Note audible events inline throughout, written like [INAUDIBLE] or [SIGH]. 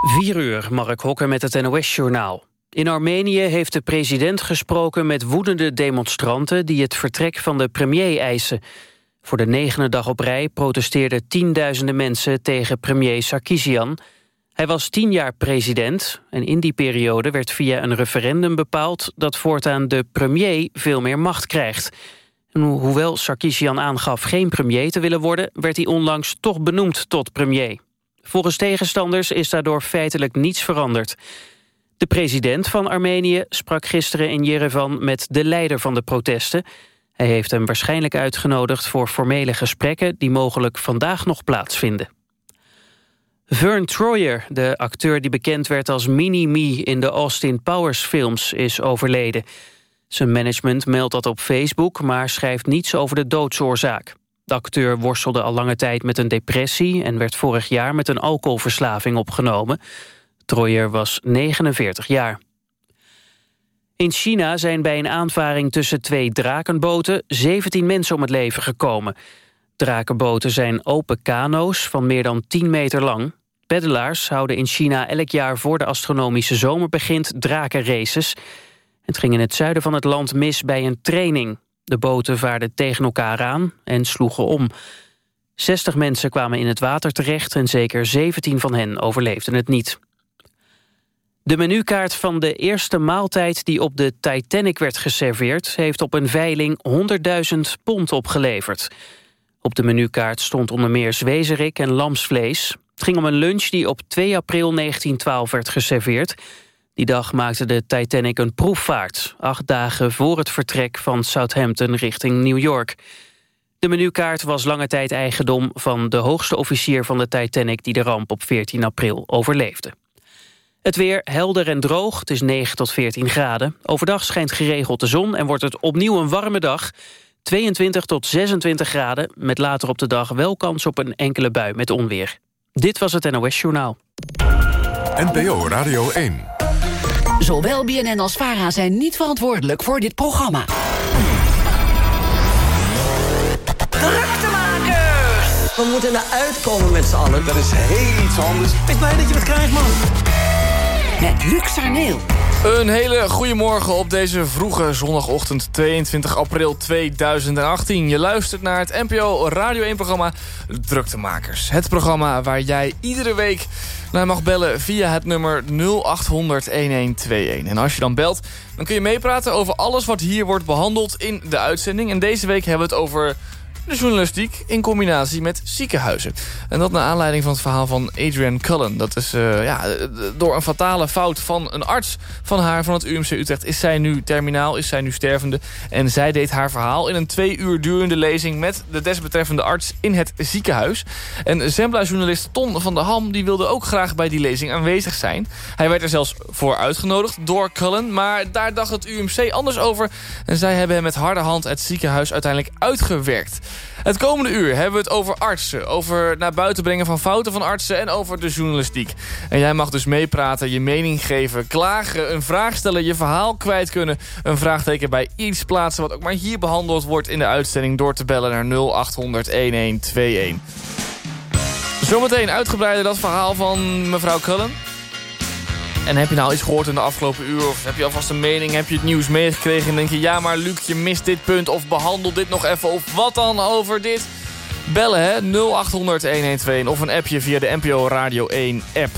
4 uur, Mark Hokker met het NOS-journaal. In Armenië heeft de president gesproken met woedende demonstranten... die het vertrek van de premier eisen. Voor de negende dag op rij protesteerden tienduizenden mensen... tegen premier Sarkisian. Hij was tien jaar president en in die periode werd via een referendum bepaald... dat voortaan de premier veel meer macht krijgt. Hoewel Sarkisian aangaf geen premier te willen worden... werd hij onlangs toch benoemd tot premier. Volgens tegenstanders is daardoor feitelijk niets veranderd. De president van Armenië sprak gisteren in Jerevan met de leider van de protesten. Hij heeft hem waarschijnlijk uitgenodigd voor formele gesprekken... die mogelijk vandaag nog plaatsvinden. Vern Troyer, de acteur die bekend werd als Mini-Me... in de Austin Powers films, is overleden. Zijn management meldt dat op Facebook... maar schrijft niets over de doodsoorzaak. De acteur worstelde al lange tijd met een depressie... en werd vorig jaar met een alcoholverslaving opgenomen. Troyer was 49 jaar. In China zijn bij een aanvaring tussen twee drakenboten... 17 mensen om het leven gekomen. Drakenboten zijn open kano's van meer dan 10 meter lang. Peddelaars houden in China elk jaar voor de astronomische zomer begint drakenraces. Het ging in het zuiden van het land mis bij een training. De boten vaarden tegen elkaar aan en sloegen om. 60 mensen kwamen in het water terecht en zeker 17 van hen overleefden het niet. De menukaart van de eerste maaltijd die op de Titanic werd geserveerd... heeft op een veiling 100.000 pond opgeleverd. Op de menukaart stond onder meer zwezerik en lamsvlees. Het ging om een lunch die op 2 april 1912 werd geserveerd... Die dag maakte de Titanic een proefvaart... acht dagen voor het vertrek van Southampton richting New York. De menukaart was lange tijd eigendom van de hoogste officier van de Titanic... die de ramp op 14 april overleefde. Het weer helder en droog, het is 9 tot 14 graden. Overdag schijnt geregeld de zon en wordt het opnieuw een warme dag... 22 tot 26 graden, met later op de dag wel kans op een enkele bui met onweer. Dit was het NOS Journaal. NPO Radio 1. Zowel BNN als VARA zijn niet verantwoordelijk voor dit programma. Druktemakers! We moeten eruit komen met z'n allen. Dat is heel iets anders. Ik blij dat je het krijgt, man. Met Luc Sarneel. Een hele goede morgen op deze vroege zondagochtend 22 april 2018. Je luistert naar het NPO Radio 1-programma Druktemakers. Het programma waar jij iedere week naar mag bellen via het nummer 0800-1121. En als je dan belt, dan kun je meepraten over alles wat hier wordt behandeld in de uitzending. En deze week hebben we het over de journalistiek in combinatie met ziekenhuizen. En dat naar aanleiding van het verhaal van Adrian Cullen. Dat is uh, ja, door een fatale fout van een arts van haar van het UMC Utrecht... is zij nu terminaal, is zij nu stervende. En zij deed haar verhaal in een twee uur durende lezing... met de desbetreffende arts in het ziekenhuis. En Zembla-journalist Ton van der Ham die wilde ook graag bij die lezing aanwezig zijn. Hij werd er zelfs voor uitgenodigd door Cullen... maar daar dacht het UMC anders over... en zij hebben hem met harde hand het ziekenhuis uiteindelijk uitgewerkt. Het komende uur hebben we het over artsen. Over naar buiten brengen van fouten van artsen en over de journalistiek. En jij mag dus meepraten, je mening geven, klagen, een vraag stellen, je verhaal kwijt kunnen. Een vraagteken bij iets plaatsen wat ook maar hier behandeld wordt in de uitzending... door te bellen naar 0800 1121. Zometeen uitgebreider dat verhaal van mevrouw Cullen. En heb je nou iets gehoord in de afgelopen uur? Of heb je alvast een mening? Heb je het nieuws meegekregen? En denk je, ja maar Luc, je mist dit punt. Of behandel dit nog even. Of wat dan over dit? Bellen hè, 0800 112 of een appje via de NPO Radio 1 app.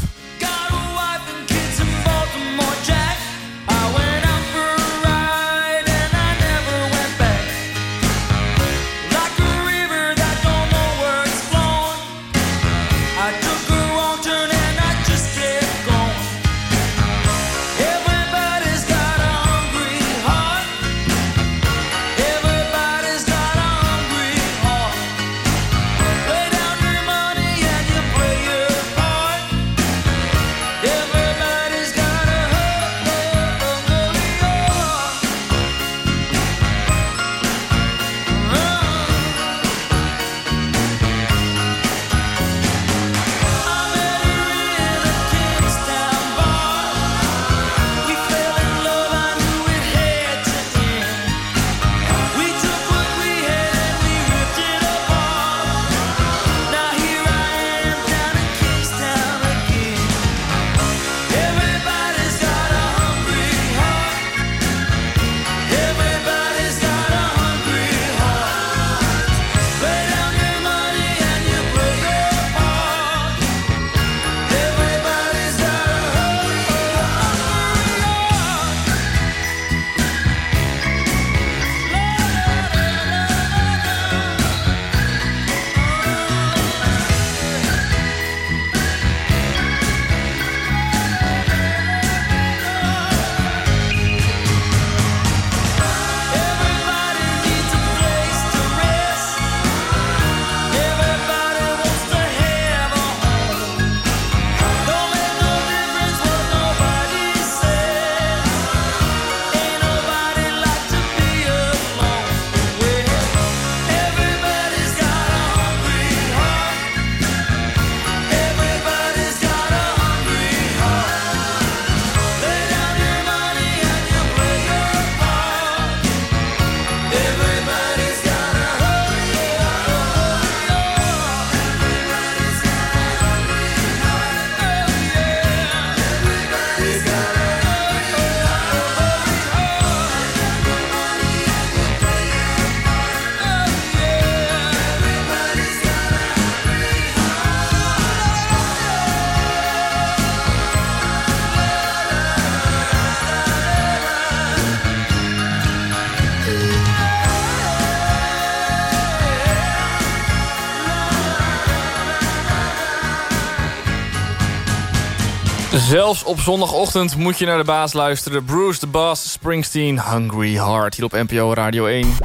Zelfs op zondagochtend moet je naar de baas luisteren. Bruce the Boss, Springsteen, Hungry Heart. Hier op NPO Radio 1.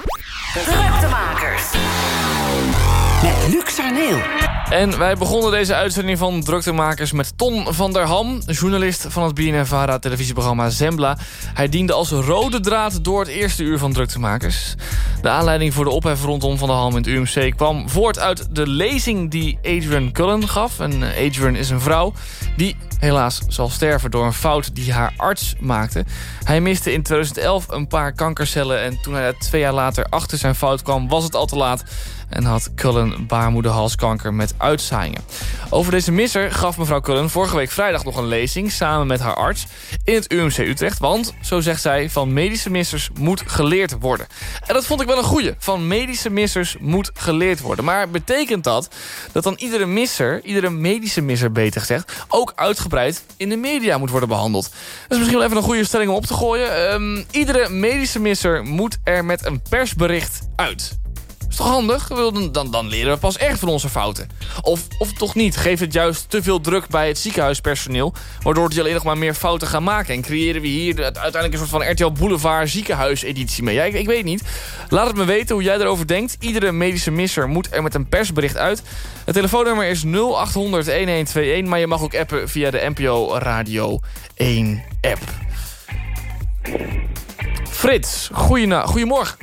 Druktemakers. Met Arneel. En wij begonnen deze uitzending van Druktemakers met Ton van der Ham... journalist van het BNNVARA televisieprogramma Zembla. Hij diende als rode draad door het eerste uur van Druktemakers. De aanleiding voor de ophef rondom Van der Ham in het UMC... kwam voort uit de lezing die Adrian Cullen gaf. En eh, Adrian is een vrouw die helaas zal sterven door een fout die haar arts maakte. Hij miste in 2011 een paar kankercellen... en toen hij twee jaar later achter zijn fout kwam, was het al te laat en had Cullen baarmoederhalskanker met uitzaaiingen. Over deze misser gaf mevrouw Cullen vorige week vrijdag nog een lezing... samen met haar arts in het UMC Utrecht. Want, zo zegt zij, van medische missers moet geleerd worden. En dat vond ik wel een goeie. Van medische missers moet geleerd worden. Maar betekent dat dat dan iedere misser, iedere medische misser beter gezegd... ook uitgebreid in de media moet worden behandeld? Dat is misschien wel even een goede stelling om op te gooien. Ehm, iedere medische misser moet er met een persbericht uit is toch handig? Dan, dan, leren we pas echt van onze fouten. Of, of toch niet? Geeft het juist te veel druk bij het ziekenhuispersoneel... waardoor die alleen nog maar meer fouten gaan maken. En creëren we hier uiteindelijk een soort van RTL Boulevard ziekenhuiseditie mee. Ja, ik, ik weet niet. Laat het me weten hoe jij erover denkt. Iedere medische misser moet er met een persbericht uit. Het telefoonnummer is 0800-1121... maar je mag ook appen via de NPO Radio 1 app. Frits, goedemorgen.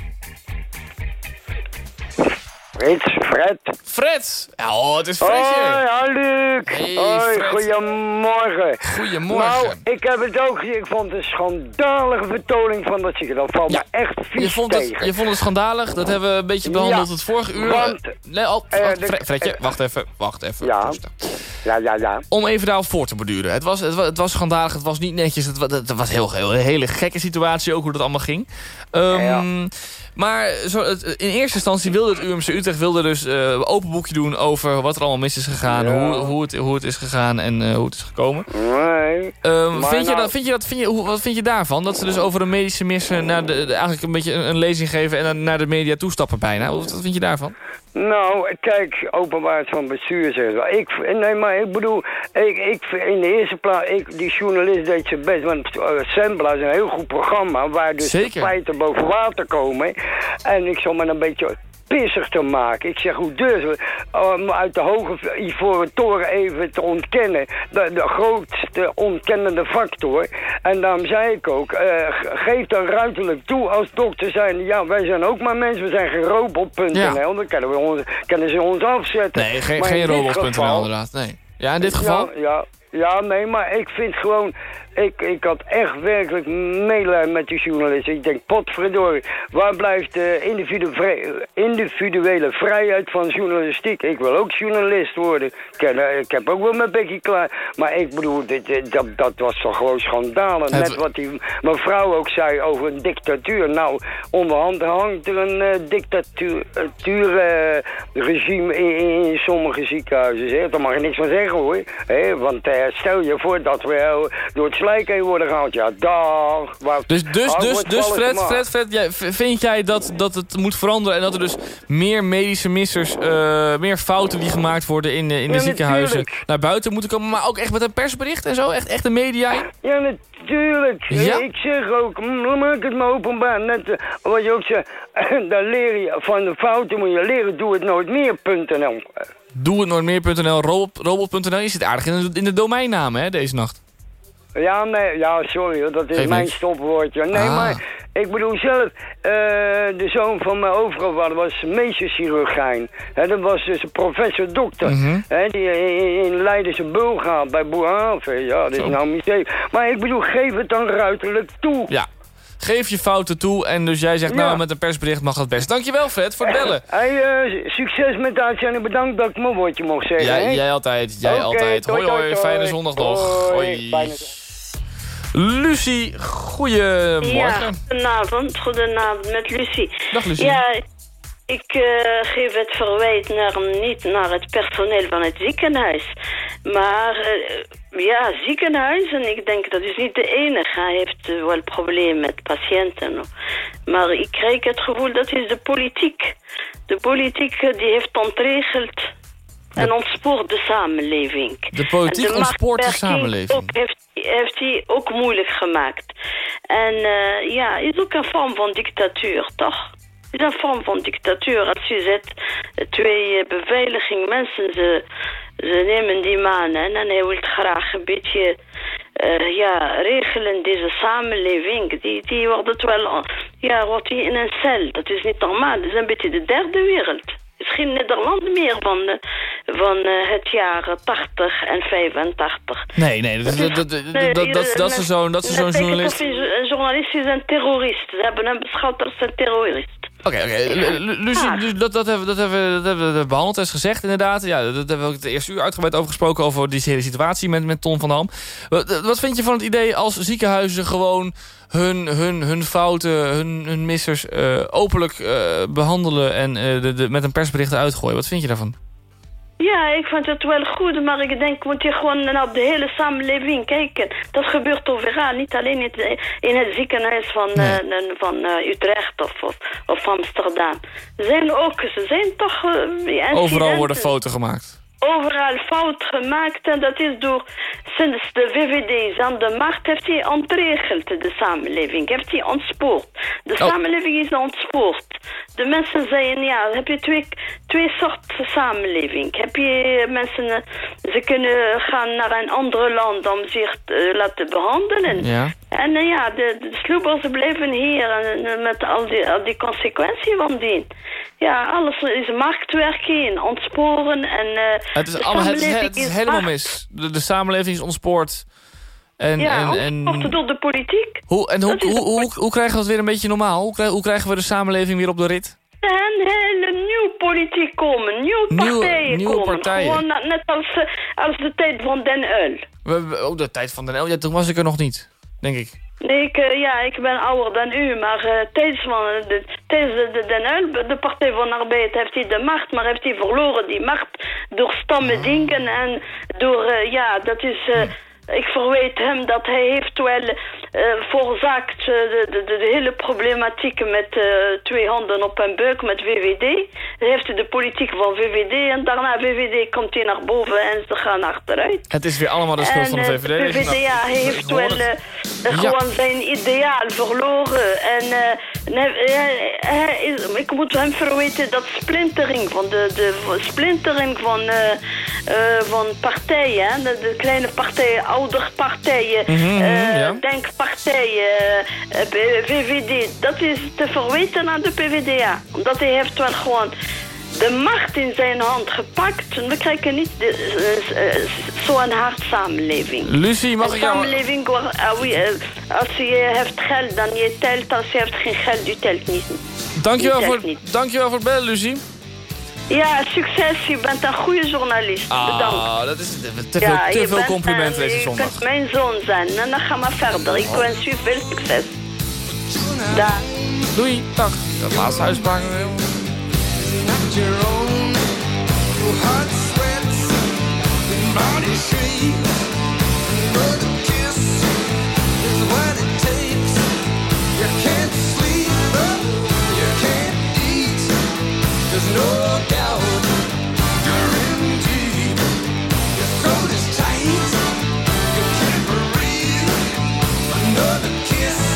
Frits, Fred. Fred! Oh, het is Fredje. Hoi, hallo Luc. Hey, Hoi, Fred. goedemorgen. Goedemorgen. Nou, ik heb het ook. Ik vond het een schandalige vertoning van dat ziekenhuis. Dat valt Ja, me echt vies je vond, het, tegen. je vond het schandalig, dat hebben we een beetje behandeld Ja, het vorige uur. want, nee, al, eh, wacht, de- Fre- Fredje, wacht even, wacht even. Ja. Ja, ja, ja. Om even daarop voor te borduren. Het was, het, was, het was schandalig, het was niet netjes, het was, het was heel, heel, een hele gekke situatie ook hoe dat allemaal ging. Ehm, Maar zo, het- in eerste instantie wilde het UMC Utrecht wilde dus eh open boekje doen over wat er allemaal mis is gegaan, Ja. hoe, hoe, het, hoe het is gegaan en eh, hoe het is gekomen. Nee. Ehm, vind, je nou- dat, vind je dat, vind je, hoe, wat vind je daarvan? Dat ze dus over een medische mis eh, naar de, de- eigenlijk een beetje een, een lezing geven en dan naar de media toestappen bijna. Wat, wat vind je daarvan? Nou, kijk, openbaarheid van bestuur zegt wel. Ik, nee, maar ik bedoel, ik, ik, in de eerste plaats, ik, die journalist deed zijn best. Want uh, Sembla is een heel goed programma waar dus Zeker. de feiten boven water komen. En ik zal me een beetje pissig te maken. Ik zeg, hoe durf je om uit de hoge ivoren toren even te ontkennen. De, de grootste ontkennende factor. En daarom zei ik ook, ge- geef dan ruiterlijk toe als dokter zijn. Ja, wij zijn ook maar mensen, we zijn geen robot.nl. Ja. Dan kunnen, we ons, kunnen ze ons afzetten. Nee, geen, Maar geval- inderdaad. Nee. Ja, in dit geval? ja, ja, ja, nee, maar ik vind gewoon... Ik, ik had echt werkelijk medelijden met die journalisten. Ik denk, potverdorie, waar blijft de individu vrij- individuele vrijheid van journalistiek? Ik wil ook journalist worden. Ik, ken- ik heb ook wel mijn bekje klaar. Maar ik bedoel, dit, dit- dat, dat was toch gewoon schandalen. Het- Net wat die mevrouw ook zei over een dictatuur. Nou, onderhand hangt er een eh dictatuurregime in, in, in sommige ziekenhuizen. Hè. Daar mag je niks van zeggen hoor. Hè, want eh, stel je voor dat we eh, door het slijk worden gehaald. Ja, dag. Dus, dus, dus, dus Fred? Fred, Fred jij, vind jij dat, dat het moet veranderen... en dat er dus meer medische missers, eh, meer fouten die gemaakt worden in, de- in de Ja, ziekenhuizen... natuurlijk. naar buiten moeten komen, maar ook echt met een persbericht en zo? Echt, echt de media? Ja, natuurlijk. Ja? Ik zeg ook, mm, maak het maar openbaar. Net eh, wat je ook zegt, [LAUGHS] dan leer je van de fouten moet je leren. Doe het nooit meer.nl. Doe het nooit meer.nl, robot- robot.nl. Je zit aardig in de, in de domeinnamen hè, deze nacht. Ja, nee, ja, sorry, hoor, dat is mijn niks. stopwoordje. Nee, Ah. maar ik bedoel zelf, eh, de zoon van mijn overgrootvader was meesterchirurgijn. Dat was dus een professor dokter. Hè, die in, in Leidense Bul gaat, bij Boerhaven. Ja, dat is Zo. nou museum. Maar ik bedoel, geef het dan ruiterlijk toe. Ja. Geef je fouten toe en dus jij zegt Ja. nou met een persbericht mag het best. Dankjewel Fred voor het bellen. Hey, eh, succes met de uitzending. Bedankt dat ik mijn woordje mocht zeggen. Jij, jij altijd, jij altijd. Hoi hoi, fijne zondag nog. Hoi, Lucie, goedemorgen. Ja, goedenavond. Goedenavond met Lucie. Dag Lucie. Ja, ik eh, geef het verwijt naar, niet naar het personeel van het ziekenhuis. Maar eh, ja, ziekenhuizen, ik denk dat is niet de enige. Hij heeft eh, wel problemen met patiënten. Maar ik krijg het gevoel dat is de politiek. De politiek die heeft ontregeld En ontspoort de samenleving. De politiek En de ontspoort de samenleving. Ook heeft, heeft hij ook moeilijk gemaakt. En eh, ja, is ook een vorm van dictatuur, toch? is een vorm van dictatuur. Als je zet twee eh, beveiliging mensen, ze, ze nemen die man en dan hij wil graag een beetje eh, ja, regelen deze samenleving. Die, die wordt het wel, ja, wordt die in een cel. Dat is niet normaal. Dat is een beetje de derde wereld. Is geen Nederland meer van, eh, van eh, het jaar 80 en 85. Nee, nee, dat, dat, dat, dat, dat, is zo'n is zo'n journalist... journalist is een terrorist. Ze hebben hem beschouwd als een Oké, oké. Lucie, Ah. dus dat, dat, hebben, we- dat, hebben, dat hebben we behandeld, dat is gezegd inderdaad. Ja, dat hebben we ook het eerste uur uitgebreid over gesproken... over die hele situatie met, met Ton van Dam. Wat, wat vind je van het idee als ziekenhuizen gewoon hun, hun, hun fouten, hun, hun missers... eh, openlijk eh, behandelen en eh, de, de, met een persbericht uitgooien? Wat vind je daarvan? Ja, ik vind het wel goed, maar ik denk moet je gewoon naar de hele samenleving kijken. Dat gebeurt overal, niet alleen in het, ziekenhuis van, Nee. eh, van eh, Utrecht of, of, of Amsterdam. Er zijn ook, ze zijn toch... eh, Overal worden foto's gemaakt. Overal fout gemaakt en dat is door sinds de VVD aan de macht heeft hij ontregeld de samenleving, heeft hij ontspoord. De Oh. samenleving is ontspoord. De mensen zeggen ja, heb je twee, twee soorten samenleving. Heb je mensen, eh, ze kunnen gaan naar een ander land om zich te laten behandelen. Ja. En eh, ja, de, de blijven hier en, eh, met al die, al die consequenties van die. Ja, alles is marktwerking, ontsporen en... eh, Het is, allemaal, het, het helemaal mis. De, de samenleving is ontspoord. En, Ja, en, door de politiek. hoe, en hoe, hoe, hoe, hoe krijgen we het weer een beetje normaal? Hoe krijgen, hoe krijgen we de samenleving weer op de rit? Een hele nieuwe politiek komen, nieuwe partijen nieuwe komen. partijen. Gewoon na- net als, als de tijd van Den Uil. We, we- oh, de tijd van de L. Ja, toen was ik er nog niet, denk ik. Nee, ik, eh, ja, ik ben ouder dan u, maar eh, tijdens, van, eh, de, tijdens de, de Den Uil, de Partij van Arbeid, heeft hij de macht, maar heeft hij verloren die macht door stomme dingen en door, eh, ja, dat is... Ik verwijt hem dat hij heeft wel eh veroorzaakt eh, de, de, hele problematiek met eh, twee handen op een buik met VVD. Hij heeft de politiek van VVD en daarna VVD komt hij naar boven en ze gaan achteruit. Het is weer allemaal de schuld van de VVD. De deze PvdA nacht. heeft wel Ja. gewoon zijn ideaal verloren. En eh, nee, hij- hij is- ik moet hem verweten dat splintering van de, de splintering van, van partijen, hè, de, de kleine partijen, ouderpartijen, Mhm, eh, ja. denkpartijen, eh, eh, VVD, dat is te verweten aan de PvdA. Omdat hij heeft wel gewoon de macht in zijn hand gepakt. En we krijgen niet eh, eh, zo'n hard samenleving. Lucie, mag ik jou... samenleving waar ah, eh, als je heeft geld, dan je telt. Als je hebt geen geld, je telt niet. Dankjewel Die voor, telt niet. dankjewel voor het bellen, Lucie. Ja, succes. Je bent een goede journalist. Bedankt. Ah, dat is te veel, Ja, te je veel bent complimenten een- deze zondag. Je kunt mijn zoon zijn. En dan gaan we verder. Ik wens u veel succes. Dag. Doei, dag. Dat laatste uitspraak. kiss.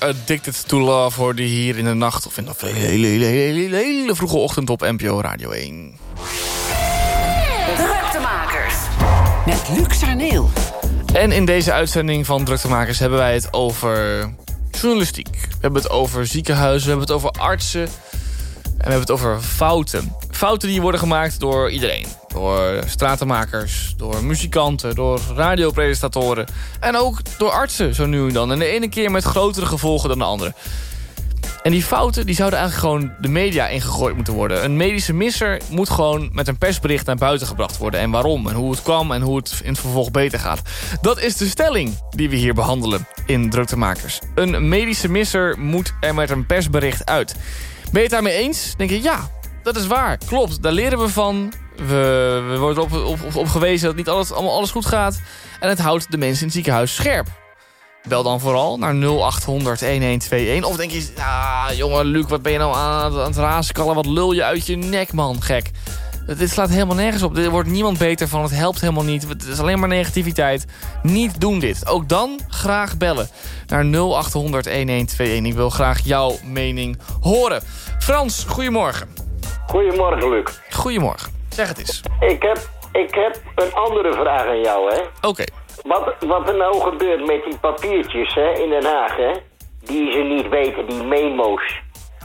Addicted to Love, hoorde hier in de nacht... of in de hele, hele, hele, hele vroege ochtend op NPO Radio 1. Druktemakers. Met Luc Sarneel. En in deze uitzending van Druktemakers hebben wij het over journalistiek. We hebben het over ziekenhuizen, we hebben het over artsen... En we hebben het over fouten. Fouten die worden gemaakt door iedereen. Door stratenmakers, door muzikanten, door radiopresentatoren. En ook door artsen, zo nu en dan. En de ene keer met grotere gevolgen dan de andere. En die fouten die zouden eigenlijk gewoon de media ingegooid moeten worden. Een medische misser moet gewoon met een persbericht naar buiten gebracht worden. En waarom, en hoe het kwam en hoe het in het vervolg beter gaat. Dat is de stelling die we hier behandelen in Druktemakers. Een medische misser moet er met een persbericht uit. Ben je het daarmee eens? Denk je, ja, dat is waar. Klopt, daar leren we van. We, we worden op, op, op, gewezen dat niet alles, allemaal alles goed gaat. En het houdt de mensen in het ziekenhuis scherp. Bel dan vooral naar 0800 1121. Of denk je, ah, jongen Luc, wat ben je nou aan, aan het razenkallen? Wat lul je uit je nek, man, gek. Dit slaat helemaal nergens op. Er wordt niemand beter van. Het helpt helemaal niet. Het is alleen maar negativiteit. Niet doen dit. Ook dan graag bellen naar 0800 1121. Ik wil graag jouw mening horen. Frans, goedemorgen. Goedemorgen, Luc. Goedemorgen. Zeg het eens. Ik heb, ik heb een andere vraag aan jou, hè. Oké. Wat, wat er nou gebeurt met die papiertjes hè, in Den Haag, hè? Die ze niet weten, die memo's.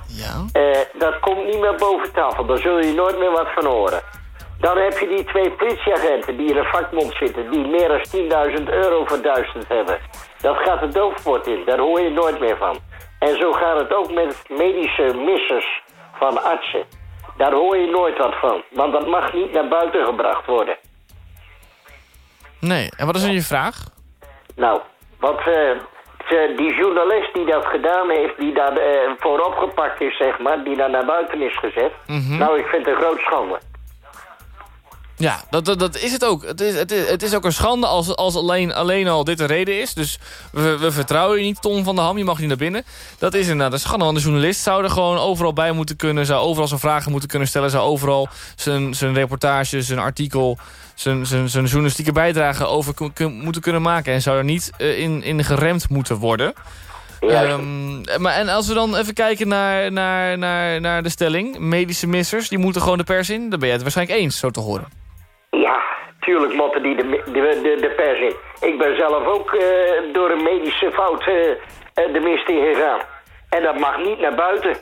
Ja. Eh, dat komt niet meer boven tafel. Daar zul je nooit meer wat van horen. Dan heb je die twee politieagenten die in een vakmond zitten... die meer dan 10.000 euro verduisterd hebben. Dat gaat de doofpot in. Daar hoor je nooit meer van. En zo gaat het ook met medische missers van artsen. Daar hoor je nooit wat van. Want dat mag niet naar buiten gebracht worden. Nee. En wat is dan je vraag? Nou, wat... eh, die journalist die dat gedaan heeft, die daar eh, voorop gepakt is, zeg maar, die daar naar buiten is gezet. Mhm. Nou, ik vind het een groot schande. Ja, dat, dat, dat is het ook. Het is, het is, het is ook een schande als, als alleen, alleen al dit de reden is. Dus we, we vertrouwen je niet, Tom van der Ham. Je mag niet naar binnen. Dat is inderdaad een schande. Want de journalist zou er gewoon overal bij moeten kunnen. Zou overal zijn vragen moeten kunnen stellen. Zou overal zijn, zijn reportage, zijn artikel... Zijn, zijn, zijn journalistieke bijdrage over moeten kunnen maken. En zou er niet eh, in, in geremd moeten worden. Ehm, maar, en als we dan even kijken naar, naar, naar, naar de stelling. Medische missers, die moeten gewoon de pers in. Dan ben je het waarschijnlijk eens, zo te horen. Ja, tuurlijk moeten die de, de, de, de pers in. Ik ben zelf ook eh, door een medische fout eh, eh, de mist in gegaan. En dat mag niet naar buiten.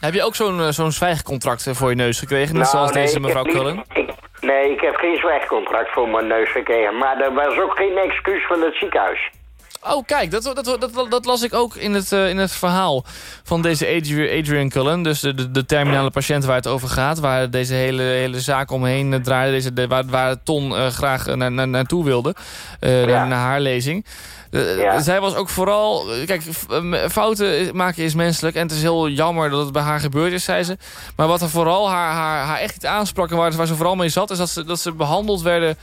Heb je ook zo'n zo'n zwijgcontract voor je neus gekregen? Net Nou, zoals nee, deze mevrouw ik- nee, ik heb geen zwijgcontract voor mijn neus gekregen. Maar er was ook geen excuus van het ziekenhuis. Oh, kijk, dat, dat, dat, dat, las ik ook in het, uh, in het verhaal van deze Adrian, Adrian Cullen. Dus de, de, de, terminale patiënt waar het over gaat. Waar deze hele, hele zaak omheen draaide. Deze, de, waar, waar Ton uh, graag naar, naar, naartoe wilde. Uh, ja. naar, naar haar lezing. Ja. Zij was ook vooral... Kijk, fouten maken is menselijk. En het is heel jammer dat het bij haar gebeurd is, zei ze. Maar wat er vooral haar, haar, haar echt aansprak... en waar, waar ze vooral mee zat... is dat ze, dat ze behandeld werden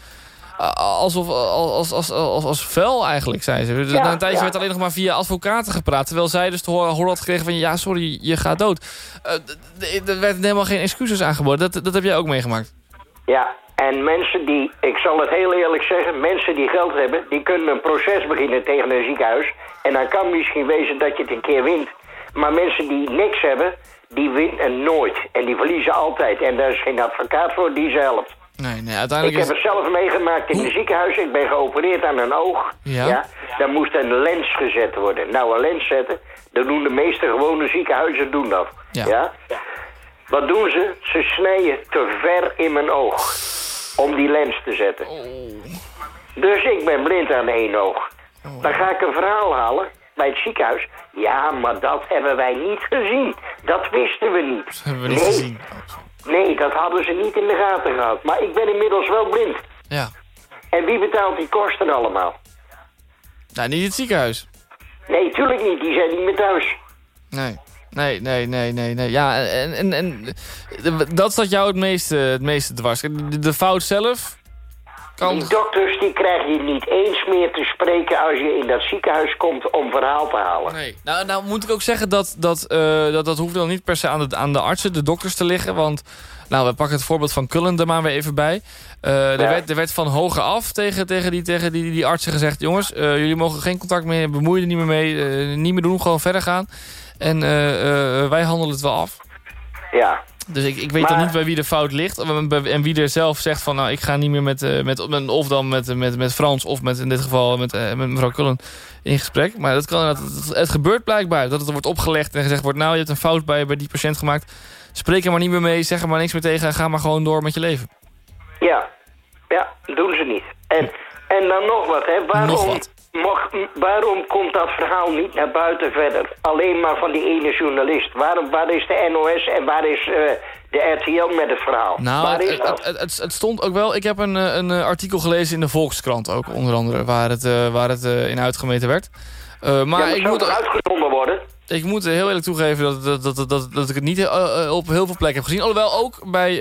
alsof, als, als, als, als vuil eigenlijk, zei ze. Dus na een tijdje werd alleen nog maar via advocaten gepraat. Terwijl zij dus te horen, had gekregen van... ja, sorry, je gaat dood. Uh, er werd helemaal geen excuses aangeboden. Dat, dat heb jij ook meegemaakt. Ja, en mensen die, ik zal het heel eerlijk zeggen... mensen die geld hebben, die kunnen een proces beginnen tegen een ziekenhuis. En dan kan misschien wezen dat je het een keer wint. Maar mensen die niks hebben, die winnen nooit. En die verliezen altijd. En daar is geen advocaat voor die ze helpt. Nee, nee, uiteindelijk ik heb het zelf meegemaakt in het ziekenhuis. Ik ben geopereerd aan een oog. Ja. ja. Daar moest een lens gezet worden. Nou, een lens zetten, dat doen de meeste gewone ziekenhuizen doen dat. Ja. ja? Wat doen ze? Ze snijden te ver in mijn oog. Om die lens te zetten. Oh. Dus ik ben blind aan één oog. Oh. Dan ga ik een verhaal halen bij het ziekenhuis. Ja, maar dat hebben wij niet gezien. Dat wisten we niet. Dat hebben we niet gezien. Nee, dat hadden ze niet in de gaten gehad. Maar ik ben inmiddels wel blind. Ja. En wie betaalt die kosten allemaal? Nou, niet het ziekenhuis. Nee, tuurlijk niet. Die zijn niet meer thuis. Nee. Nee, nee, nee, nee, nee. Ja, en, en, en dat staat jou het meeste, het meeste dwars. De, de fout zelf, die dokters die krijg je niet eens meer te spreken als je in dat ziekenhuis komt om verhaal te halen. Nee. Nou, nou moet ik ook zeggen dat dat, uh, dat, dat hoeft dan niet per se aan de, aan de artsen, de dokters te liggen. Want nou, we pakken het voorbeeld van Cullen er maar weer even bij. Uh, er, werd, er werd van hoge af tegen, tegen, die, tegen die, die artsen gezegd... jongens, uh, jullie mogen geen contact meer, bemoeien er niet meer mee, niet meer doen, gewoon verder gaan. En wij handelen het wel af. Ja. Dus ik, ik weet maar... dan niet bij wie de fout ligt. En wie er zelf zegt van nou ik ga niet meer met, uh, met of dan met, met, met Frans of met in dit geval met, uh, met mevrouw Cullen in gesprek. Maar dat kan, het, het gebeurt blijkbaar dat het wordt opgelegd en gezegd wordt nou je hebt een fout bij, bij die patiënt gemaakt. Spreek er maar niet meer mee, zeg er maar niks meer tegen en ga maar gewoon door met je leven. Ja, ja, doen ze niet. En, en dan nog wat, hè. Waarom, nog wat. Mag, waarom komt dat verhaal niet naar buiten verder? Alleen maar van die ene journalist. Waarom, waar is de NOS en waar is uh, de RTL met het verhaal? Nou, waar is het, het, het, het, stond ook wel... Ik heb een, eh, een eh, artikel gelezen in de Volkskrant ook, onder andere... waar het, uh, waar het uh, in uitgemeten werd. Maar ja, ik moet uitgezonden worden? Ik moet heel eerlijk toegeven dat, dat, dat, dat, dat ik het niet op heel veel plekken heb gezien. Alhoewel ook bij,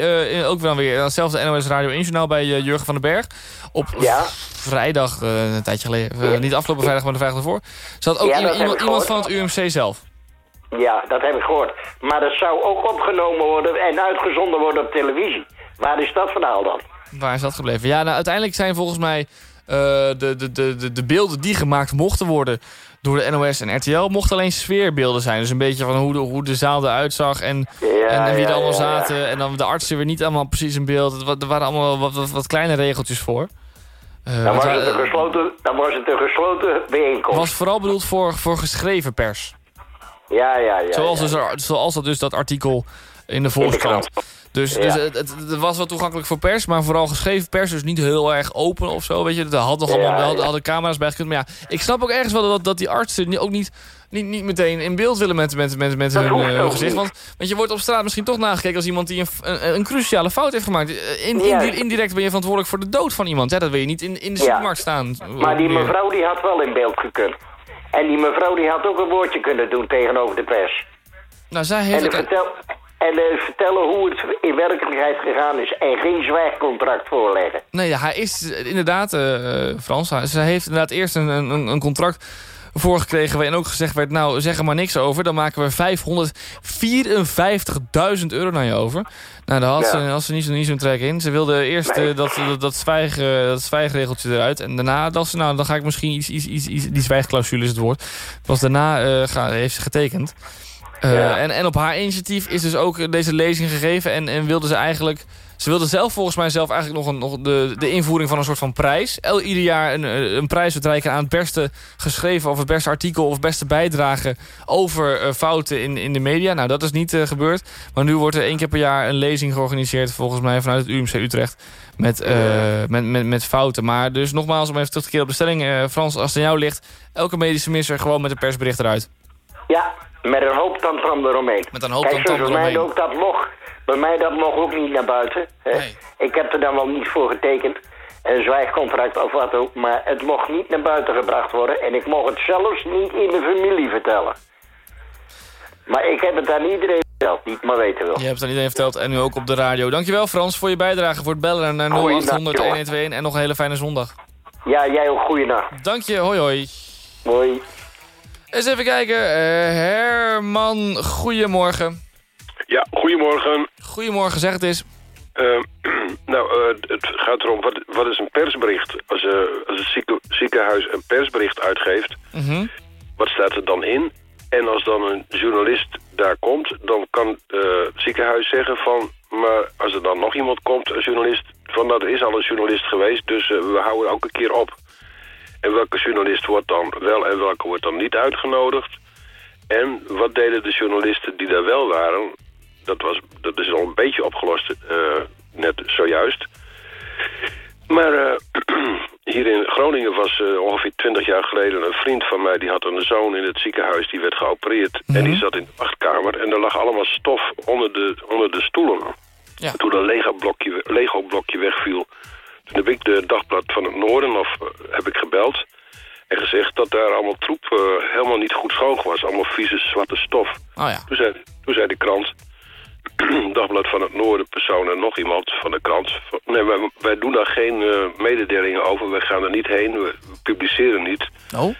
uh, ook wel weer hetzelfde NOS Radio 1 journaal bij Jurgen van den Berg. Op ja. vrijdag, een tijdje geleden, ja. niet afgelopen vrijdag, maar de vrijdag ervoor. Zat ook iemand, iemand van het UMC zelf. Ja, dat heb ik gehoord. Maar dat zou ook opgenomen worden en uitgezonden worden op televisie. Waar is dat verhaal dan? Waar is dat gebleven? Ja, nou, uiteindelijk zijn volgens mij de, de, de, de beelden die gemaakt mochten worden door de NOS en RTL mochten alleen sfeerbeelden zijn. Dus een beetje van hoe de, hoe de zaal eruit zag en, en, wie er allemaal zaten. En dan de artsen weer niet allemaal precies in beeld. Er waren allemaal wat, wat, wat kleine regeltjes voor. Uh, dan, was het een gesloten, dan was het een gesloten bijeenkomst. Het was vooral bedoeld voor, voor geschreven pers. Ja, ja, ja. Zoals. Dus er, zoals dat dus dat artikel in de Volkskrant. Dus, dus het, het, was wel toegankelijk voor pers, maar vooral geschreven pers. Dus niet heel erg open of zo, weet je. Daar had nog allemaal wel, hadden camera's bij gekund. Maar ja, ik snap ook ergens wel dat, dat die artsen ook niet, niet, niet meteen in beeld willen met, met, met, met hun uh, gezicht. Want, want je wordt op straat misschien toch nagekeken als iemand die een, een, een cruciale fout heeft gemaakt. In, in, indirect ben je verantwoordelijk voor de dood van iemand. Ja, dat wil je niet in, in de supermarkt staan. Maar die mevrouw die had wel in beeld gekund. En die mevrouw die had ook een woordje kunnen doen tegenover de pers. Nou, zij heeft en. Vertel, en uh, vertellen hoe het in werkelijkheid gegaan is. En geen zwijgcontract voorleggen. Nee, hij is inderdaad, uh, Frans, ze heeft inderdaad eerst een, een, een contract voorgekregen... waarin ook gezegd werd, nou, zeg er maar niks over. Dan maken we 554.000 euro naar je over. Nou, daar had, ja. ze, ze niet zo'n niet zo trek in. Ze wilde eerst nee. uh, dat, dat, dat, zwijg, uh, dat zwijgregeltje eruit. En daarna dacht ze, nou, dan ga ik misschien iets... iets, iets, iets die zwijgclausule is het woord. Pas daarna uh, ga, heeft ze getekend. Eh, Ja. en, en op haar initiatief is dus ook deze lezing gegeven. En, en wilde ze eigenlijk... Ze wilde zelf volgens mij zelf eigenlijk nog, een, nog de, de invoering van een soort van prijs. El, ieder jaar een, een prijs uitreiken aan het beste geschreven... of het beste artikel of beste bijdrage over eh, fouten in, in de media. Nou, dat is niet eh, gebeurd. Maar nu wordt er één keer per jaar een lezing georganiseerd... volgens mij vanuit het UMC Utrecht met, eh, met, met, met fouten. Maar dus nogmaals, om even terug te keren op de stelling... eh, Frans, als het aan jou ligt, elke medische misser gewoon met een persbericht eruit. Ja, met een hoop tandram eromheen. Met een hoop Kijk, tandram zoals bij mij eromheen. ook dat log. Bij mij dat log ook niet naar buiten. Hè. Nee. Ik heb er dan wel niet voor getekend. Een zwijgcontract of wat ook. Maar het mocht niet naar buiten gebracht worden. En ik mocht het zelfs niet in de familie vertellen. Maar ik heb het aan iedereen verteld, die het maar weten wil. Je hebt het aan iedereen verteld en nu ook op de radio. Dankjewel Frans voor je bijdrage, voor het bellen naar Goeiedag, 0800 jongen. 1121 en nog een hele fijne zondag. Ja, jij ook goeienacht. Dank je, hoi hoi. Hoi. Eens even kijken, eh, Herman, goedemorgen. Ja, goedemorgen. Goedemorgen, zeg het eens. Eh, [CLEARS THROAT] nou, eh, het gaat erom, wat, wat is een persbericht? Als, eh, als het zieke- ziekenhuis een persbericht uitgeeft, Mhm. wat staat er dan in? En als dan een journalist daar komt, dan kan het ziekenhuis zeggen van... maar als er dan nog iemand komt, een journalist... van dat er is al een journalist geweest, dus we houden elke keer op. En welke journalist wordt dan wel en welke wordt dan niet uitgenodigd? En wat deden de journalisten die daar wel waren? Dat, was, dat is al een beetje opgelost, eh, net zojuist. Maar eh, [CLEARS THROAT] hier in Groningen was eh, ongeveer 20 jaar geleden een vriend van mij... die had een zoon in het ziekenhuis, die werd geopereerd. En die zat in de wachtkamer en er lag allemaal stof onder de, onder de stoelen. Ja. Toen een Lego-blokje Lego -blokje wegviel... toen heb ik de Dagblad van het Noorden of, eh, heb ik gebeld... en gezegd dat daar allemaal troep eh, helemaal niet goed schoon was. Allemaal vieze zwarte stof. Oh ja. Toen zei, toen zei de krant, [CLEARS THROAT] Dagblad van het Noorden, persoon en nog iemand van de krant. Nee, wij, wij doen daar geen eh, mededelingen over. Wij gaan er niet heen. We, publiceren niet. Oh?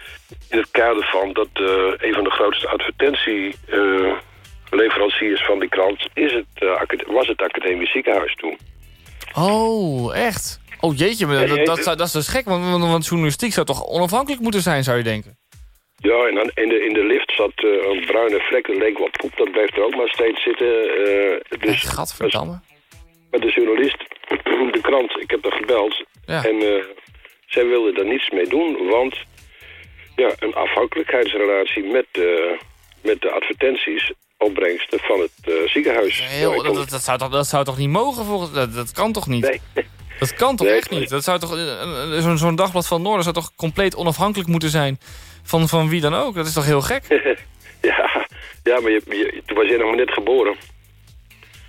In het kader van dat een van de grootste advertentieleveranciers van die krant is het, was het Academisch Ziekenhuis toen. Oh, echt? Oh jeetje, maar dat, dat, zou- dat is dus gek, want, want, journalistiek zou toch onafhankelijk moeten zijn, zou je denken? Ja, en dan in de, in de lift zat eh, een bruine vlek. Dat leek wel poep. Dat blijft er ook maar steeds zitten. eh, dus, Gadverdamme. Maar de journalist, [CLEARS THROAT] de krant, ik heb daar gebeld. Ja. En eh, zij wilde daar niets mee doen, want ja, een afhankelijkheidsrelatie met, de met de advertenties, opbrengsten van het eh, ziekenhuis. Dat, dat zou toch, dat zou toch niet mogen? Volgens, dat, dat kan toch niet? Nee, Dat kan toch Nee, echt niet? Dat zou toch, eh, eh, zo'n dagblad van Noorden zou toch compleet onafhankelijk moeten zijn van, van wie dan ook? Dat is toch heel gek? [LAUGHS] ja, ja, maar je, je, toen was jij nog maar net geboren.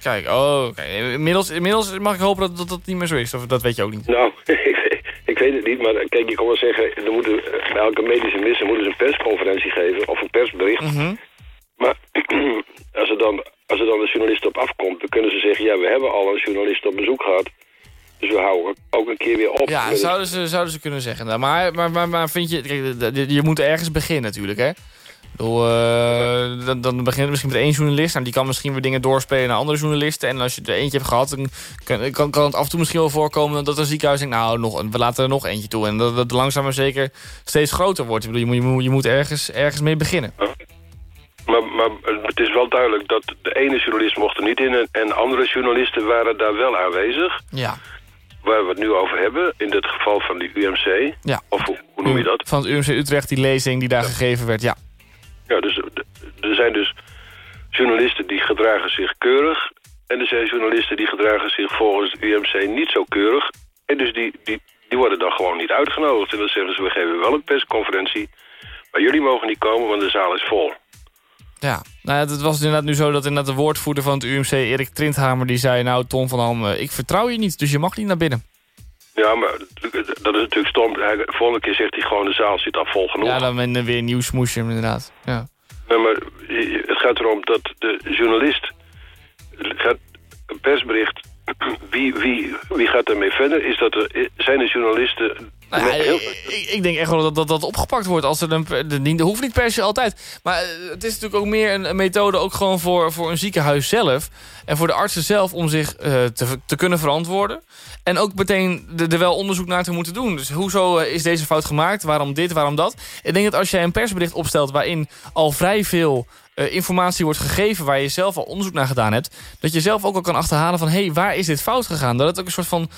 Kijk, oh. Inmiddels, inmiddels mag ik hopen dat, dat dat niet meer zo is. Of dat weet je ook niet. Nou, [LAUGHS] ik weet het niet, maar kijk, je kan wel zeggen... Er moeten, bij elke medische misser moeten ze een persconferentie geven of een persbericht. Mhm. Maar [CLEARS THROAT] als er, dan, als er dan een journalist op afkomt, dan kunnen ze zeggen... ja, we hebben al een journalist op bezoek gehad. Dus we houden ook een keer weer op. Ja, zouden ze, zouden ze kunnen zeggen. Nou, Maar, maar, maar, maar vind je... Kijk, je moet ergens beginnen natuurlijk, hè? Bedoel, eh, dan, dan begint het misschien met één journalist. Nou, die kan misschien weer dingen doorspelen naar andere journalisten. En als je er eentje hebt gehad, dan kan, kan, kan het af en toe misschien wel voorkomen... dat een ziekenhuis denkt, nou, nog, we laten er nog eentje toe. En dat het langzaam maar zeker steeds groter wordt. Ik bedoel, je moet, je moet, je moet ergens, ergens mee beginnen. Maar, maar het is wel duidelijk dat de ene journalist mocht er niet in... en, en andere journalisten waren daar wel aanwezig. Ja. Waar we het nu over hebben, in dit geval van die UMC. Ja. Of hoe, hoe noem je dat? Van het UMC Utrecht, die lezing die daar gegeven werd, ja. Ja, dus er zijn dus journalisten die gedragen zich keurig... en er zijn journalisten die gedragen zich volgens het UMC niet zo keurig. En dus die, die, die worden dan gewoon niet uitgenodigd. En dan zeggen ze, we geven wel een persconferentie... maar jullie mogen niet komen, want de zaal is vol. Ja, nou, ja, het was inderdaad nu zo dat inderdaad de woordvoerder van het UMC, Erik Trindhamer, die zei... nou, Tom van Ham, eh, ik vertrouw je niet, dus je mag niet naar binnen. Ja, maar dat is natuurlijk stom. Volgende keer zegt hij gewoon, de zaal zit al vol genoeg. Ja, dan ben je weer een nieuw smoesje, inderdaad. Ja. Nee, maar het gaat erom dat de journalist gaat een persbericht. [CLEARS THROAT] Wie, wie, wie gaat daarmee verder? Is dat er, zijn de journalisten. Nou ja, heel- ik, ik denk echt wel dat, dat dat opgepakt wordt. Als er een, dat hoeft niet per se altijd. Maar eh, het is natuurlijk ook meer een, een methode... ook gewoon voor, voor een ziekenhuis zelf... en voor de artsen zelf om zich eh, te, te kunnen verantwoorden. En ook meteen er wel onderzoek naar te moeten doen. Dus hoezo eh, is deze fout gemaakt? Waarom dit, waarom dat? Ik denk dat als jij een persbericht opstelt... waarin al vrij veel eh, informatie wordt gegeven... waar je zelf al onderzoek naar gedaan hebt... dat je zelf ook al kan achterhalen van... hé, hey, waar is dit fout gegaan? Dat het ook een soort van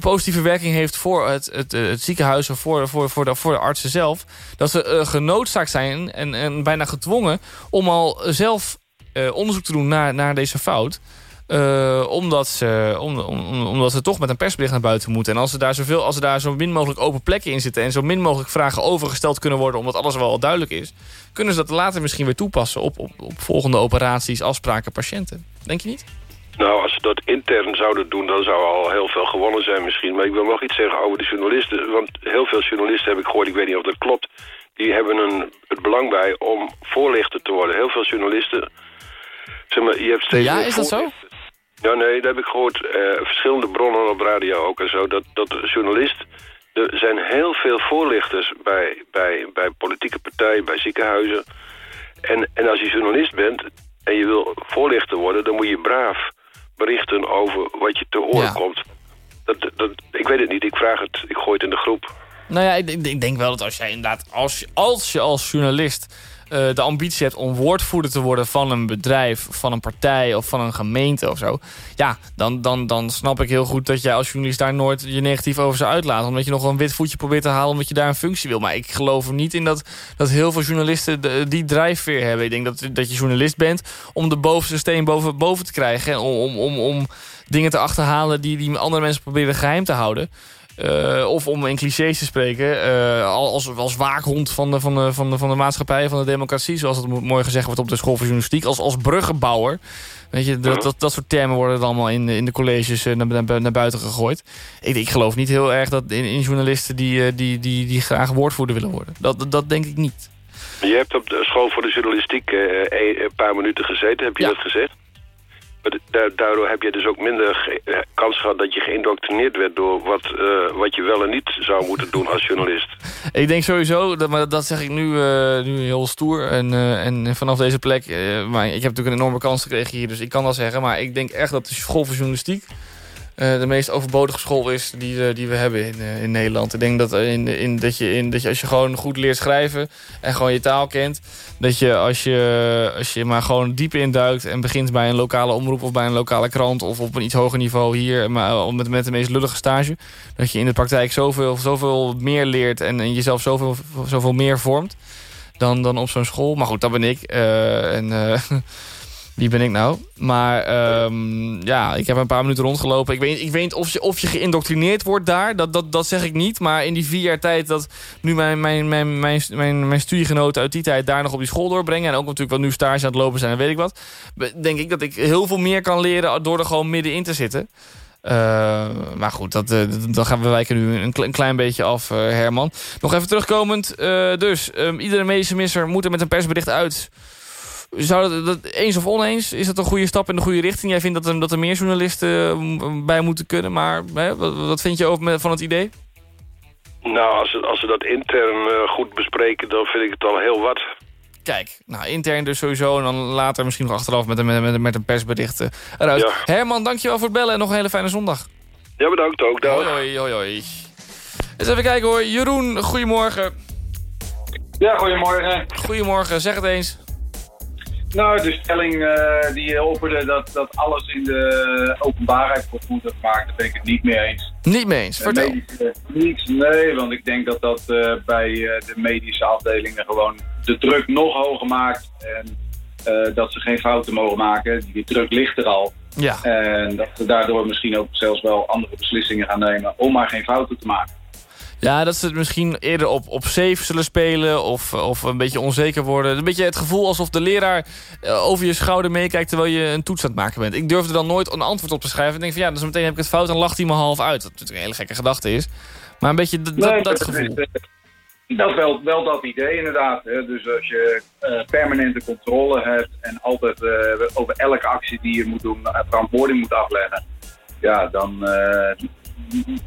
positieve werking heeft... voor het, het, het ziekenhuis of voor, voor, voor, de, voor de artsen zelf. Dat ze genoodzaakt zijn en, en bijna gedwongen... om al zelf onderzoek te doen naar, naar deze fout... Omdat, ze, om, om, omdat ze toch met een persbericht naar buiten moeten. En als, ze daar zoveel, als er daar zo min mogelijk open plekken in zitten... en zo min mogelijk vragen overgesteld kunnen worden... omdat alles wel al duidelijk is... kunnen ze dat later misschien weer toepassen... op, op, op volgende operaties, afspraken, patiënten. Denk je niet? Nou, als ze dat intern zouden doen, dan zou al heel veel gewonnen zijn misschien. Maar ik wil nog iets zeggen over de journalisten. Want heel veel journalisten heb ik gehoord, ik weet niet of dat klopt... die hebben een, het belang bij om voorlichter te worden. Heel veel journalisten... Zeg maar, je hebt steeds ja, is dat zo? Ja, nee, dat heb ik gehoord. Uh, verschillende bronnen op radio ook en zo. Dat, dat journalist... Er zijn heel veel voorlichters bij, bij, bij politieke partijen, bij ziekenhuizen. En, en als je journalist bent en je wil voorlichter worden... dan moet je braaf berichten over wat je te horen komt. Dat, dat, ik weet het niet, ik vraag het, ik gooi het in de groep. Nou ja, ik, ik denk wel dat als jij inderdaad, als, als je als journalist uh, de ambitie hebt om woordvoerder te worden van een bedrijf, van een partij of van een gemeente of zo. Ja, dan, dan, dan snap ik heel goed dat jij als journalist daar nooit je negatief over zou uitlaten. Omdat je nog een wit voetje probeert te halen omdat je daar een functie wil. Maar ik geloof er niet in dat, dat heel veel journalisten die drijfveer hebben. Ik denk dat, dat je journalist bent om de bovenste steen boven, boven te krijgen. En om, om, om, om dingen te achterhalen die, die andere mensen proberen geheim te houden. Uh, of om in clichés te spreken, uh, als, als waakhond van de, van, de, van, de, van de maatschappij, van de democratie... zoals het mooi gezegd wordt op de school van journalistiek, als, als bruggenbouwer. Weet je, dat, dat, dat soort termen worden allemaal in, in de colleges uh, naar, naar, naar, buiten gegooid. Ik, ik geloof niet heel erg dat in, in journalisten die, die, die, die graag woordvoerder willen worden. Dat, dat denk ik niet. Je hebt op de school voor de journalistiek een paar minuten gezeten, heb je dat gezegd? Daardoor heb je dus ook minder eh, kans gehad dat je geïndoctrineerd werd door wat, uh, wat je wel en niet zou moeten doen als journalist. [LAUGHS] Ik denk sowieso, dat, maar dat zeg ik nu, uh, nu heel stoer en, en vanaf deze plek. maar ik heb natuurlijk een enorme kans gekregen hier, dus ik kan dat zeggen. Maar ik denk echt dat de school voor journalistiek de meest overbodige school is die, uh, die we hebben in, uh, in Nederland. Ik denk dat, in, in, dat, je, in, dat je als je gewoon goed leert schrijven en gewoon je taal kent... dat je als je, als je maar gewoon diep induikt en begint bij een lokale omroep... of bij een lokale krant of op een iets hoger niveau hier... maar met, met de meest lullige stage... dat je in de praktijk zoveel, zoveel meer leert en, en jezelf zoveel, zoveel meer vormt... dan, dan op zo'n school. Maar goed, dat ben ik. en... [LAUGHS] Wie ben ik nou? Maar um, ja, ik heb een paar minuten rondgelopen. Ik weet, ik weet of je, of je geïndoctrineerd wordt daar. Dat, dat, dat zeg ik niet. Maar in die vier jaar tijd dat nu mijn, mijn, mijn, mijn, mijn, mijn studiegenoten uit die tijd... daar nog op die school doorbrengen... en ook natuurlijk wat nu stage aan het lopen zijn en weet ik wat... denk ik dat ik heel veel meer kan leren door er gewoon middenin te zitten. Uh, maar goed, dat, uh, dan gaan we wijken nu een, klein beetje af, uh, Herman. Nog even terugkomend. dus, um, iedere medische misser moet er met een persbericht uit... Zou dat, eens of oneens, is dat een goede stap in de goede richting? Jij vindt dat er, dat er meer journalisten eh, bij moeten kunnen, maar hè, wat, wat, vind je over van het idee? Nou, als ze, als ze dat intern uh, goed bespreken, dan vind ik het al heel wat. Kijk, nou intern dus sowieso en dan later misschien nog achteraf met een, met, met een persbericht uh, eruit. Ja. Herman, dankjewel voor het bellen en nog een hele fijne zondag. Ja, bedankt ook. Dag. Hoi, hoi, hoi, hoi. Eens even kijken hoor. Jeroen, goedemorgen. Ja, goedemorgen. Goedemorgen, zeg het eens. Nou, de stelling uh, die je opperde dat, dat alles in de openbaarheid wordt moeten gemaakt, daar ben ik het niet mee eens. Niet mee eens, vertel. Medische, niets, nee, want ik denk dat dat uh, bij de medische afdelingen gewoon de druk nog hoger maakt. En dat ze geen fouten mogen maken. Die druk ligt er al. Ja. En dat ze daardoor misschien ook zelfs wel andere beslissingen gaan nemen om maar geen fouten te maken. Ja, dat ze het misschien eerder op, op safe zullen spelen of, of een beetje onzeker worden. Een beetje het gevoel alsof de leraar eh, over je schouder meekijkt terwijl je een toets aan het maken bent. Ik durfde dan nooit een antwoord op te schrijven. Ik denk van ja, dus meteen heb ik het fout en lacht hij me half uit. Dat natuurlijk een hele gekke gedachte is. Maar een beetje dat, dat gevoel. Dat is wel, wel dat idee inderdaad. Hè. Dus als je uh, permanente controle hebt en altijd uh, over elke actie die je moet doen verantwoording moet afleggen. Ja, dan,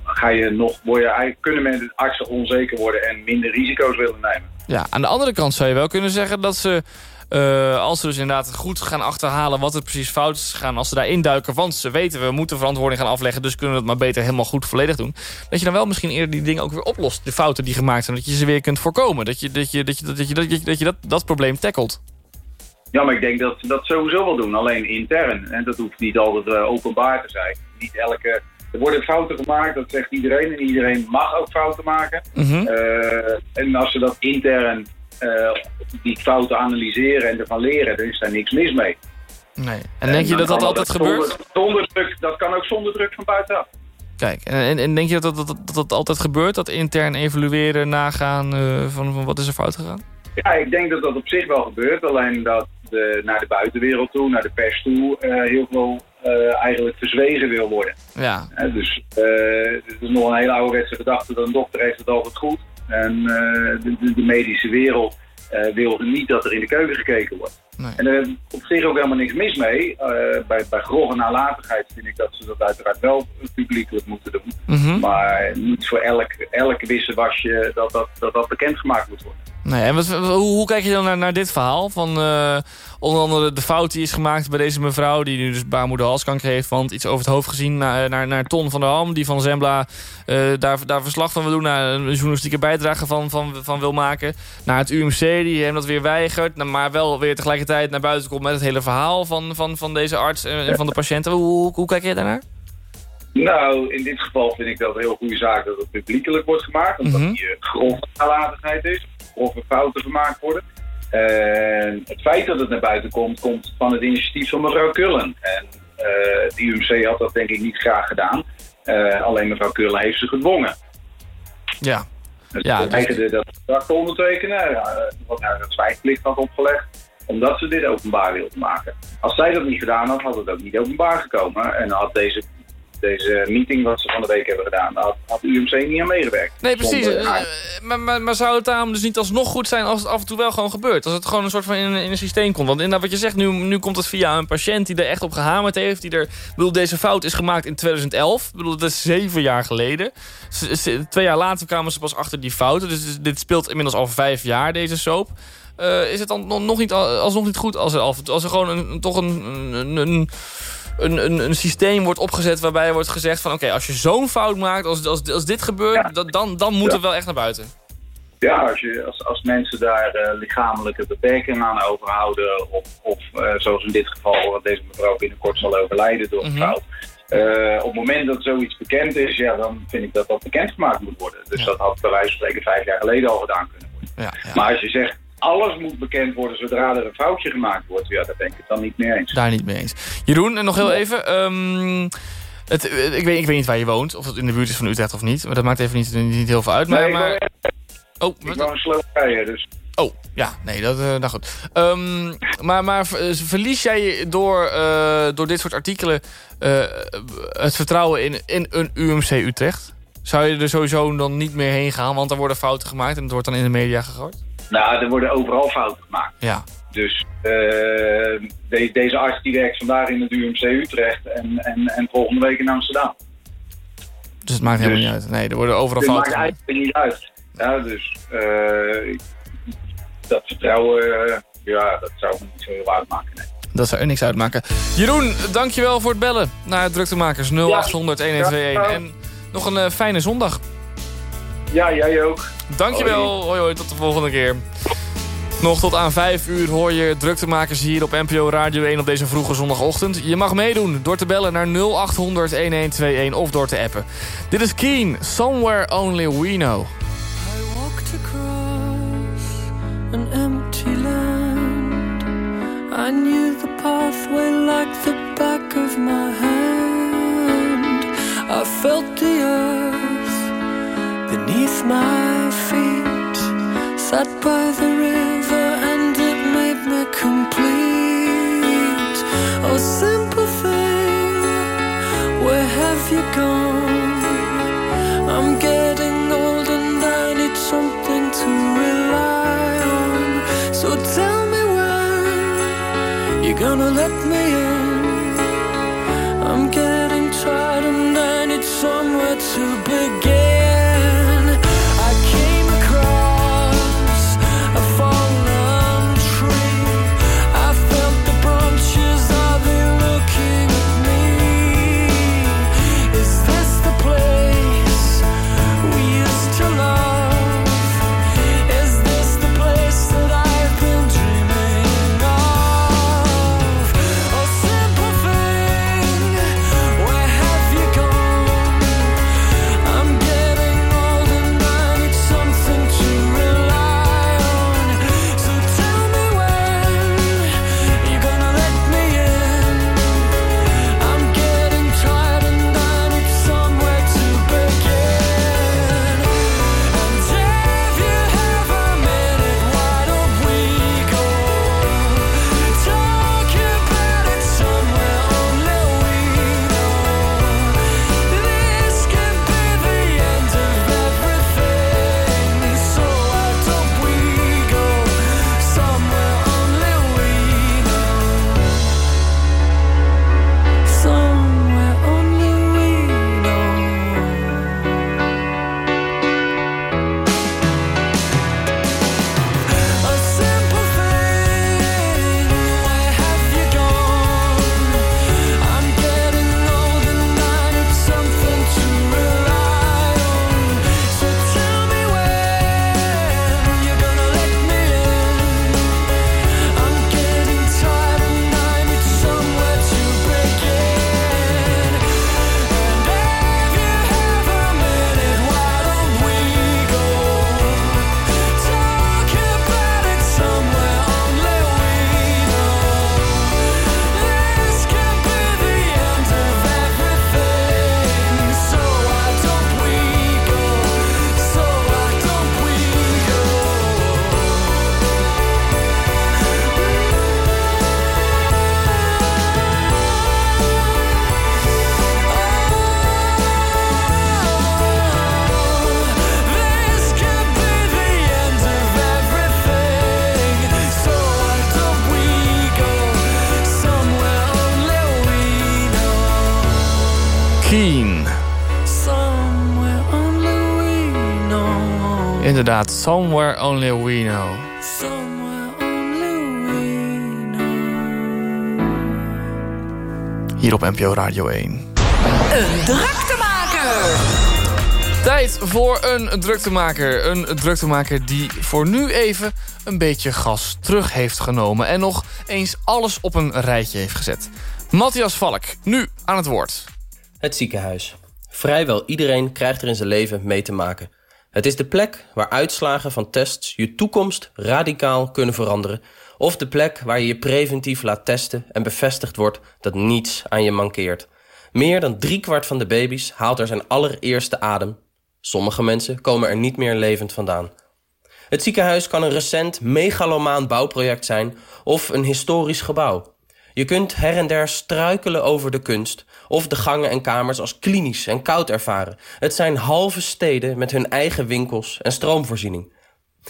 ga je nog, word je, kunnen mensen artsen onzeker worden en minder risico's willen nemen. Ja, aan de andere kant zou je wel kunnen zeggen dat ze Eh, als ze dus inderdaad goed gaan achterhalen wat er precies fout is gegaan... als ze daar induiken, want ze weten we moeten verantwoording gaan afleggen... dus kunnen we het maar beter helemaal goed volledig doen. Dat je dan wel misschien eerder die dingen ook weer oplost. De fouten die gemaakt zijn, dat je ze weer kunt voorkomen. Dat je dat, je, dat, je, dat, je, dat, je, dat, je dat, dat probleem tackelt. Ja, maar ik denk dat ze dat sowieso wel doen, alleen intern. En dat hoeft niet altijd uh, openbaar te zijn. Niet elke... Er worden fouten gemaakt, dat zegt iedereen. En iedereen mag ook fouten maken. Mm -hmm. uh, en als ze dat intern uh, die fouten analyseren en ervan leren, dan is daar niks mis mee. Nee. En denk je dat dat altijd dat gebeurt? Zonder, zonder, druk, dat kan ook zonder druk van buitenaf. Kijk, en, en denk je dat dat, dat, dat, dat altijd gebeurt? Dat intern evalueren, nagaan uh, van, van wat is er fout gegaan? Ja, ik denk dat dat op zich wel gebeurt. Alleen dat de, naar de buitenwereld toe, naar de pers toe, uh, heel veel uh, eigenlijk verzwegen wil worden. Ja. Uh, dus het is nog een hele ouderwetse gedachte dat een dokter heeft het altijd goed. En de, de, de, medische wereld wil niet dat er in de keuken gekeken wordt. Nee. En er is op zich ook helemaal niks mis mee. bij, bij grove nalatigheid vind ik dat ze dat uiteraard wel publiekelijk moeten doen. Mm -hmm. Maar niet voor elk, elk wissewasje dat dat, dat dat bekendgemaakt moet worden. Nee, en wat, hoe, hoe, kijk je dan naar, naar dit verhaal? Van uh, onder andere de fout die is gemaakt bij deze mevrouw... die nu dus baarmoederhalskanker heeft... want iets over het hoofd gezien naar, naar, naar Ton van der Ham... die van Zembla uh, daar, daar verslag van wil doen... naar een journalistieke bijdrage van, van, van wil maken. Naar het UMC, die hem dat weer weigert... maar wel weer tegelijkertijd naar buiten komt... met het hele verhaal van, van, van deze arts en, van de patiënten. Hoe, hoe, hoe kijk je daarnaar? Nou, in dit geval vind ik dat een heel goede zaak dat het publiekelijk wordt gemaakt. Omdat Mhm. die uh, grove nalatigheid is. Grove fouten gemaakt worden. En het feit dat het naar buiten komt, komt van het initiatief van mevrouw Kullen. En uh, het UMC had dat denk ik niet graag gedaan. Uh, alleen mevrouw Kullen heeft ze gedwongen. Ja. Dus Ja, weigerde dat contract te ondertekenen, wat haar een zwijgplicht had opgelegd, omdat ze dit openbaar wilde maken. Als zij dat niet gedaan had, had het ook niet openbaar gekomen. En had deze, deze meeting wat ze van de week hebben gedaan, had, had UMC niet aan meegewerkt. Nee, precies. Eh, maar, maar, maar zou het daarom dus niet alsnog goed zijn als het af en toe wel gewoon gebeurt? Als het gewoon een soort van in, in een systeem komt. Want inderdaad wat je zegt, nu, nu komt het via een patiënt die er echt op gehamerd heeft. Die er, bedoel, deze fout is gemaakt in 2011. Ik bedoel, dat is zeven jaar geleden. Twee jaar later kwamen ze pas achter die fouten. Dus dit- dit speelt inmiddels al vijf jaar, deze soap. Eh, is het dan nog- niet, al- alsnog niet goed als er, als er gewoon een, toch een, een, een, een, een, een systeem wordt opgezet waarbij wordt gezegd van... oké, als je zo'n fout maakt, als, als, als dit gebeurt, dat, dan, dan moet Ja. wel echt naar buiten. Ja, als, je, als, als mensen daar eh, lichamelijke beperkingen aan overhouden, of, of eh, zoals in dit geval, deze mevrouw binnenkort zal overlijden door een Mhm. fout. Op het moment dat zoiets bekend is, ja, dan vind ik dat dat bekendgemaakt moet worden. Dus Ja. dat had bij wijze van spreken vijf jaar geleden al gedaan kunnen worden. Ja, ja. Maar als je zegt, alles moet bekend worden zodra er een foutje gemaakt wordt, ja, daar ben ik het dan niet mee eens. Daar niet mee eens. Jeroen, en nog heel even. ehm, het, eh, ik, weet, ik weet niet waar je woont, of het in de buurt is van Utrecht of niet. Maar dat maakt even niet, niet heel veel uit. Maar, Nee, ik maar, woon- oh, ik woon in Slowakije, dus oh, ja, nee, dat, eh, nou goed. Ehm, maar maar ver- verlies jij door, eh, door dit soort artikelen eh, het vertrouwen in, in een UMC Utrecht? Zou je er sowieso dan niet meer heen gaan, want er worden fouten gemaakt en het wordt dan in de media gegooid? Nou, er worden overal fouten gemaakt. Ja, Dus eh, de- deze arts die werkt vandaag in het UMC Utrecht en, en, en volgende week in Amsterdam. dus het maakt helemaal Dus- niet uit. Nee, er worden overal fouten maakt gemaakt. eigenlijk niet uit. Ja, dus eh, dat vertrouwen, eh, ja, dat zou me niet zo heel uitmaken. Nee. Dat zou er niks uitmaken. Jeroen, dankjewel voor het bellen naar Druktemakers 0800 1121. En nog een fijne zondag. Ja, jij ook. Dankjewel. Hoi hoi, tot de volgende keer. Nog tot aan 5 uur hoor je druktemakers hier op NPO Radio 1 op deze vroege zondagochtend. Je mag meedoen door te bellen naar 0800 1121 of door te appen. Dit is Keen, Somewhere Only We Know. I walked across an empty land. I knew the pathway like the back of my hand. I felt the earth beneath my feet. Sat by the river and it made me complete. Oh, simple thing, where have you gone? I'm getting old and I need something to rely on. So tell me when you're gonna let me in. I'm getting tired and I need somewhere to begin. Inderdaad, Somewhere Only We Know. Somewhere only we Hier op NPO Radio 1. Een druktemaker. Tijd voor een druktemaker. Een druktemaker die voor nu even een beetje gas terug heeft genomen... en nog eens alles op een rijtje heeft gezet. Matthias Valk, nu aan het woord. Het ziekenhuis. Vrijwel iedereen krijgt er in zijn leven mee te maken. Het is de plek waar uitslagen van tests je toekomst radicaal kunnen veranderen... of de plek waar je je preventief laat testen en bevestigd wordt dat niets aan je mankeert. Meer dan driekwart van de baby's haalt er zijn allereerste adem. Sommige mensen komen er niet meer levend vandaan. Het ziekenhuis kan een recent megalomaan bouwproject zijn of een historisch gebouw. Je kunt her en der struikelen over de kunst... of de gangen en kamers als klinisch en koud ervaren. Het zijn halve steden met hun eigen winkels en stroomvoorziening.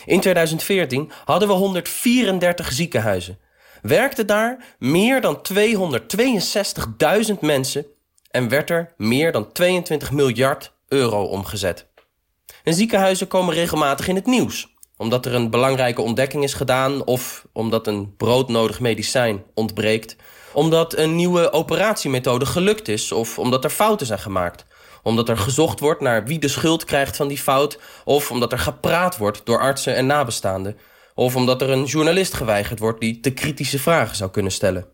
In 2014 hadden we 134 ziekenhuizen. Werkten daar meer dan 262.000 mensen... en werd er meer dan 22 miljard euro omgezet. En ziekenhuizen komen regelmatig in het nieuws omdat er een belangrijke ontdekking is gedaan... of omdat een broodnodig medicijn ontbreekt... omdat een nieuwe operatiemethode gelukt is... of omdat er fouten zijn gemaakt. Omdat er gezocht wordt naar wie de schuld krijgt van die fout... of omdat er gepraat wordt door artsen en nabestaanden... of omdat er een journalist geweigerd wordt... die te kritische vragen zou kunnen stellen.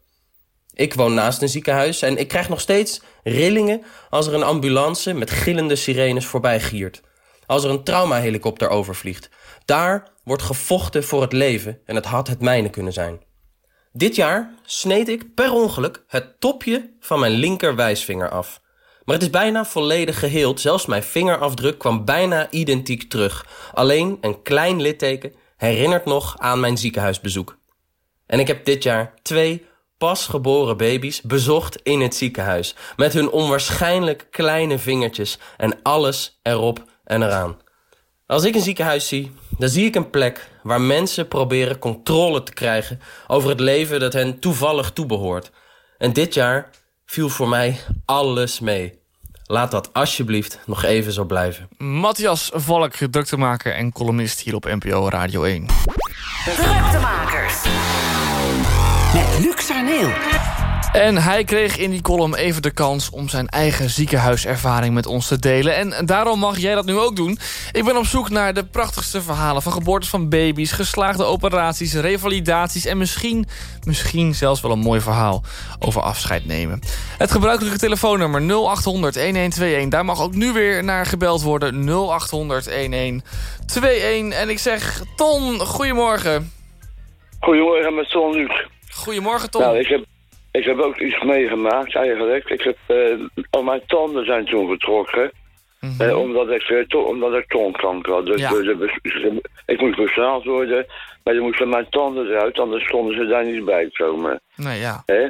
Ik woon naast een ziekenhuis en ik krijg nog steeds rillingen... als er een ambulance met gillende sirenes voorbij giert. Als er een traumahelikopter overvliegt daar wordt gevochten voor het leven en het had het mijne kunnen zijn. Dit jaar sneed ik per ongeluk het topje van mijn linker wijsvinger af. Maar het is bijna volledig geheeld, zelfs mijn vingerafdruk kwam bijna identiek terug. Alleen een klein litteken herinnert nog aan mijn ziekenhuisbezoek. En ik heb dit jaar twee pasgeboren baby's bezocht in het ziekenhuis. Met hun onwaarschijnlijk kleine vingertjes en alles erop en eraan. Als ik een ziekenhuis zie, dan zie ik een plek waar mensen proberen controle te krijgen over het leven dat hen toevallig toebehoort. En dit jaar viel voor mij alles mee. Laat dat alsjeblieft nog even zo blijven. Matthias Valk, druktemaker en columnist hier op NPO Radio 1. Druktemakers. Met Luc Arneel. En hij kreeg in die column even de kans om zijn eigen ziekenhuiservaring met ons te delen. En daarom mag jij dat nu ook doen. Ik ben op zoek naar de prachtigste verhalen van geboortes van baby's... geslaagde operaties, revalidaties en misschien, misschien zelfs wel een mooi verhaal over afscheid nemen. Het gebruikelijke telefoonnummer 0800-1121. Daar mag ook nu weer naar gebeld worden. 0800-1121. En ik zeg, Ton, goedemorgen. Goedemorgen met Ton Luc. Goedemorgen, Ton. Nou, ik heb, ik heb ook iets meegemaakt eigenlijk. Ik heb, eh, al mijn tanden zijn toen getrokken. eh, omdat, ik, eh, to- omdat ik tongkanker had. Dus, Ja. dus, ik moest bestraald worden. Maar dan moesten mijn tanden eruit, anders konden ze daar niet bij komen. Nee, ja. Hè?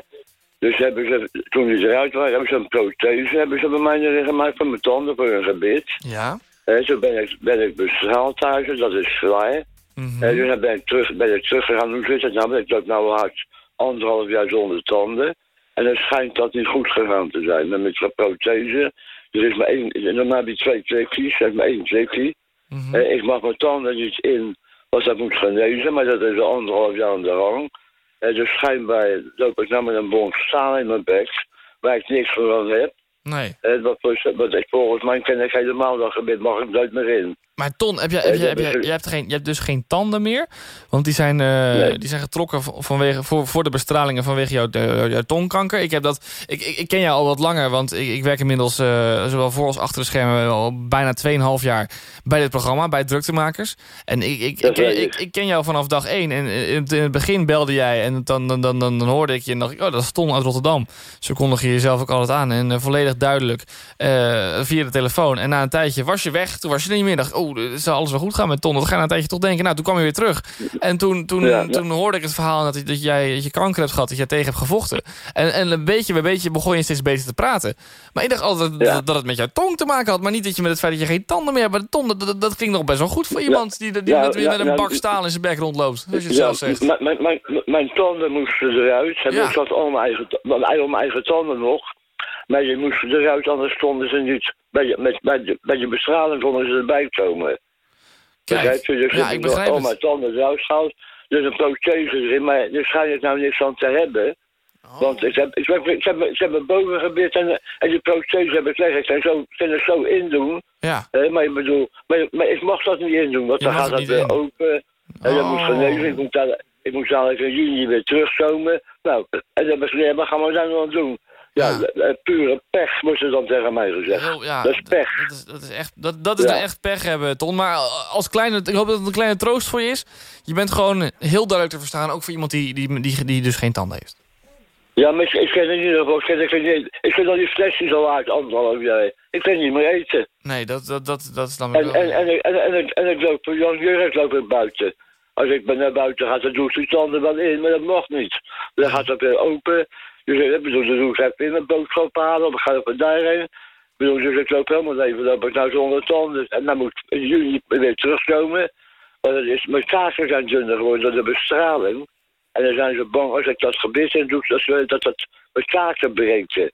Dus hebben ze, toen die eruit waren, hebben ze een prothese hebben ze bij mij erin gemaakt van mijn tanden voor een gebit. Ja. Hè, zo ben ik, ben ik bestraald thuis, dat is vrij. En dus dan ben ik, terug, ben ik teruggegaan. Hoe zit het nou? Ben ik dat nou hard anderhalf jaar zonder tanden. En dan schijnt dat niet goed gegaan te zijn. Met mijn prothese. Er is maar één, normaal heb je twee. Er is maar één klikje. Eh, ik mag mijn tanden niet in, als dat moet genezen. Maar dat is al anderhalf jaar aan de gang. En dus schijnbaar loop ik nou met een bon staal in mijn bek. Waar ik niks van heb. Nee. Eh, wat, wat ik volgens mij ken ik helemaal dat gebied. Mag ik nooit meer in. Maar Ton, heb je, heb Eh, hebt geen, je hebt dus geen tanden meer? Want die zijn, eh, die zijn getrokken vanwege, voor, voor de bestralingen vanwege jouw, jouw tongkanker. Ik, heb dat, ik, ik, ik ken jou al wat langer, want ik, ik werk inmiddels eh, zowel voor als achter de schermen al bijna 2,5 jaar bij dit programma, bij Druktemakers. En ik, ik, ik, ik, ik ken jou vanaf dag 1. En in het, in het begin belde jij en dan, dan, dan, dan, dan hoorde ik je en dacht ik, oh, dat is Ton uit Rotterdam. Zo kondig je jezelf ook altijd aan en eh, volledig duidelijk eh, via de telefoon. En na een tijdje was je weg, toen was je niet meer. dacht ik, oh, het zal alles wel goed gaan met Ton. Dat ga je een tijdje toch denken. Nou, toen kwam je weer terug. En toen, toen, Ja, ja. toen hoorde ik het verhaal dat, dat, jij, dat je kanker hebt gehad, dat jij tegen hebt gevochten. En, en een beetje bij beetje begon je steeds beter te praten. Maar ik dacht altijd dat, dat het met jouw tong te maken had, maar niet dat je met het feit dat je geen tanden meer hebt. Maar de dat, dat, dat klinkt nog best wel goed voor iemand die, die met, met een bak staal in zijn bek rondloopt. Zoals je het zelf zegt. Mijn, mijn, mijn tanden moesten eruit. En. Ik had al mijn eigen, mijn eigen tanden nog. Maar je moest eruit, anders stonden ze niet. Bij je, met, bij, de, bij je bestraling konden ze erbij komen. Kijk, Begrijp je? Dus ja, ik begrijp al het. mijn tanden eruit gehaald. Dus een prothese erin, maar er schijnt het nou niks aan te hebben. Oh. Want ik heb, ik heb, ik heb, ik heb mijn boven gebit en, en die prothese heb ik weg. Ik kan zo, er zo in doen. Ja. Maar ik bedoel, maar, maar ik mag dat niet in doen, want Je dan gaat het dat weer open. En dan Oh. moet genezen. Ik moet, daar, ik moet dadelijk in juni weer terugkomen. Nou, en dan heb ik gaan we daar dan doen? Ja, eh, pure pech, moest ze dan tegen mij gezegd. Heel- ja, dat is pech. Dat is, dat is echt, dat, dat is Ja. nou echt pech hebben, Ton. Maar als kleine, ik hoop dat het een kleine troost voor je is. Je bent gewoon heel duidelijk te verstaan. Ook voor iemand die, die, die, die dus geen tanden heeft. Ja, maar ik, ik ken in ieder geval, ik ken, ik ken, niet- ik ken al die flesjes al uit anderhalf jaar. Ik kan niet meer eten. Nee, dat, dat, dat, dat is dan weer En, wel... en, en, en, en, en, ik- en ik loop, loop ik buiten. Als ik ben naar buiten ga, dan doe ik die tanden wel in, maar dat mag niet. Dan gaat het weer open. Dus ik bedoel, dan doe ik even in mijn boodschap halen, ik ga even daarheen. Ik bedoel, dus ik loop helemaal even, loop ik nou zonder tanden. En dan moet ik in juli weer terugkomen. Want het is, mijn kaken zijn dunner geworden door de bestraling. En dan zijn ze bang als ik dat gebit in doe, dat, dat dat mijn kaken breekt.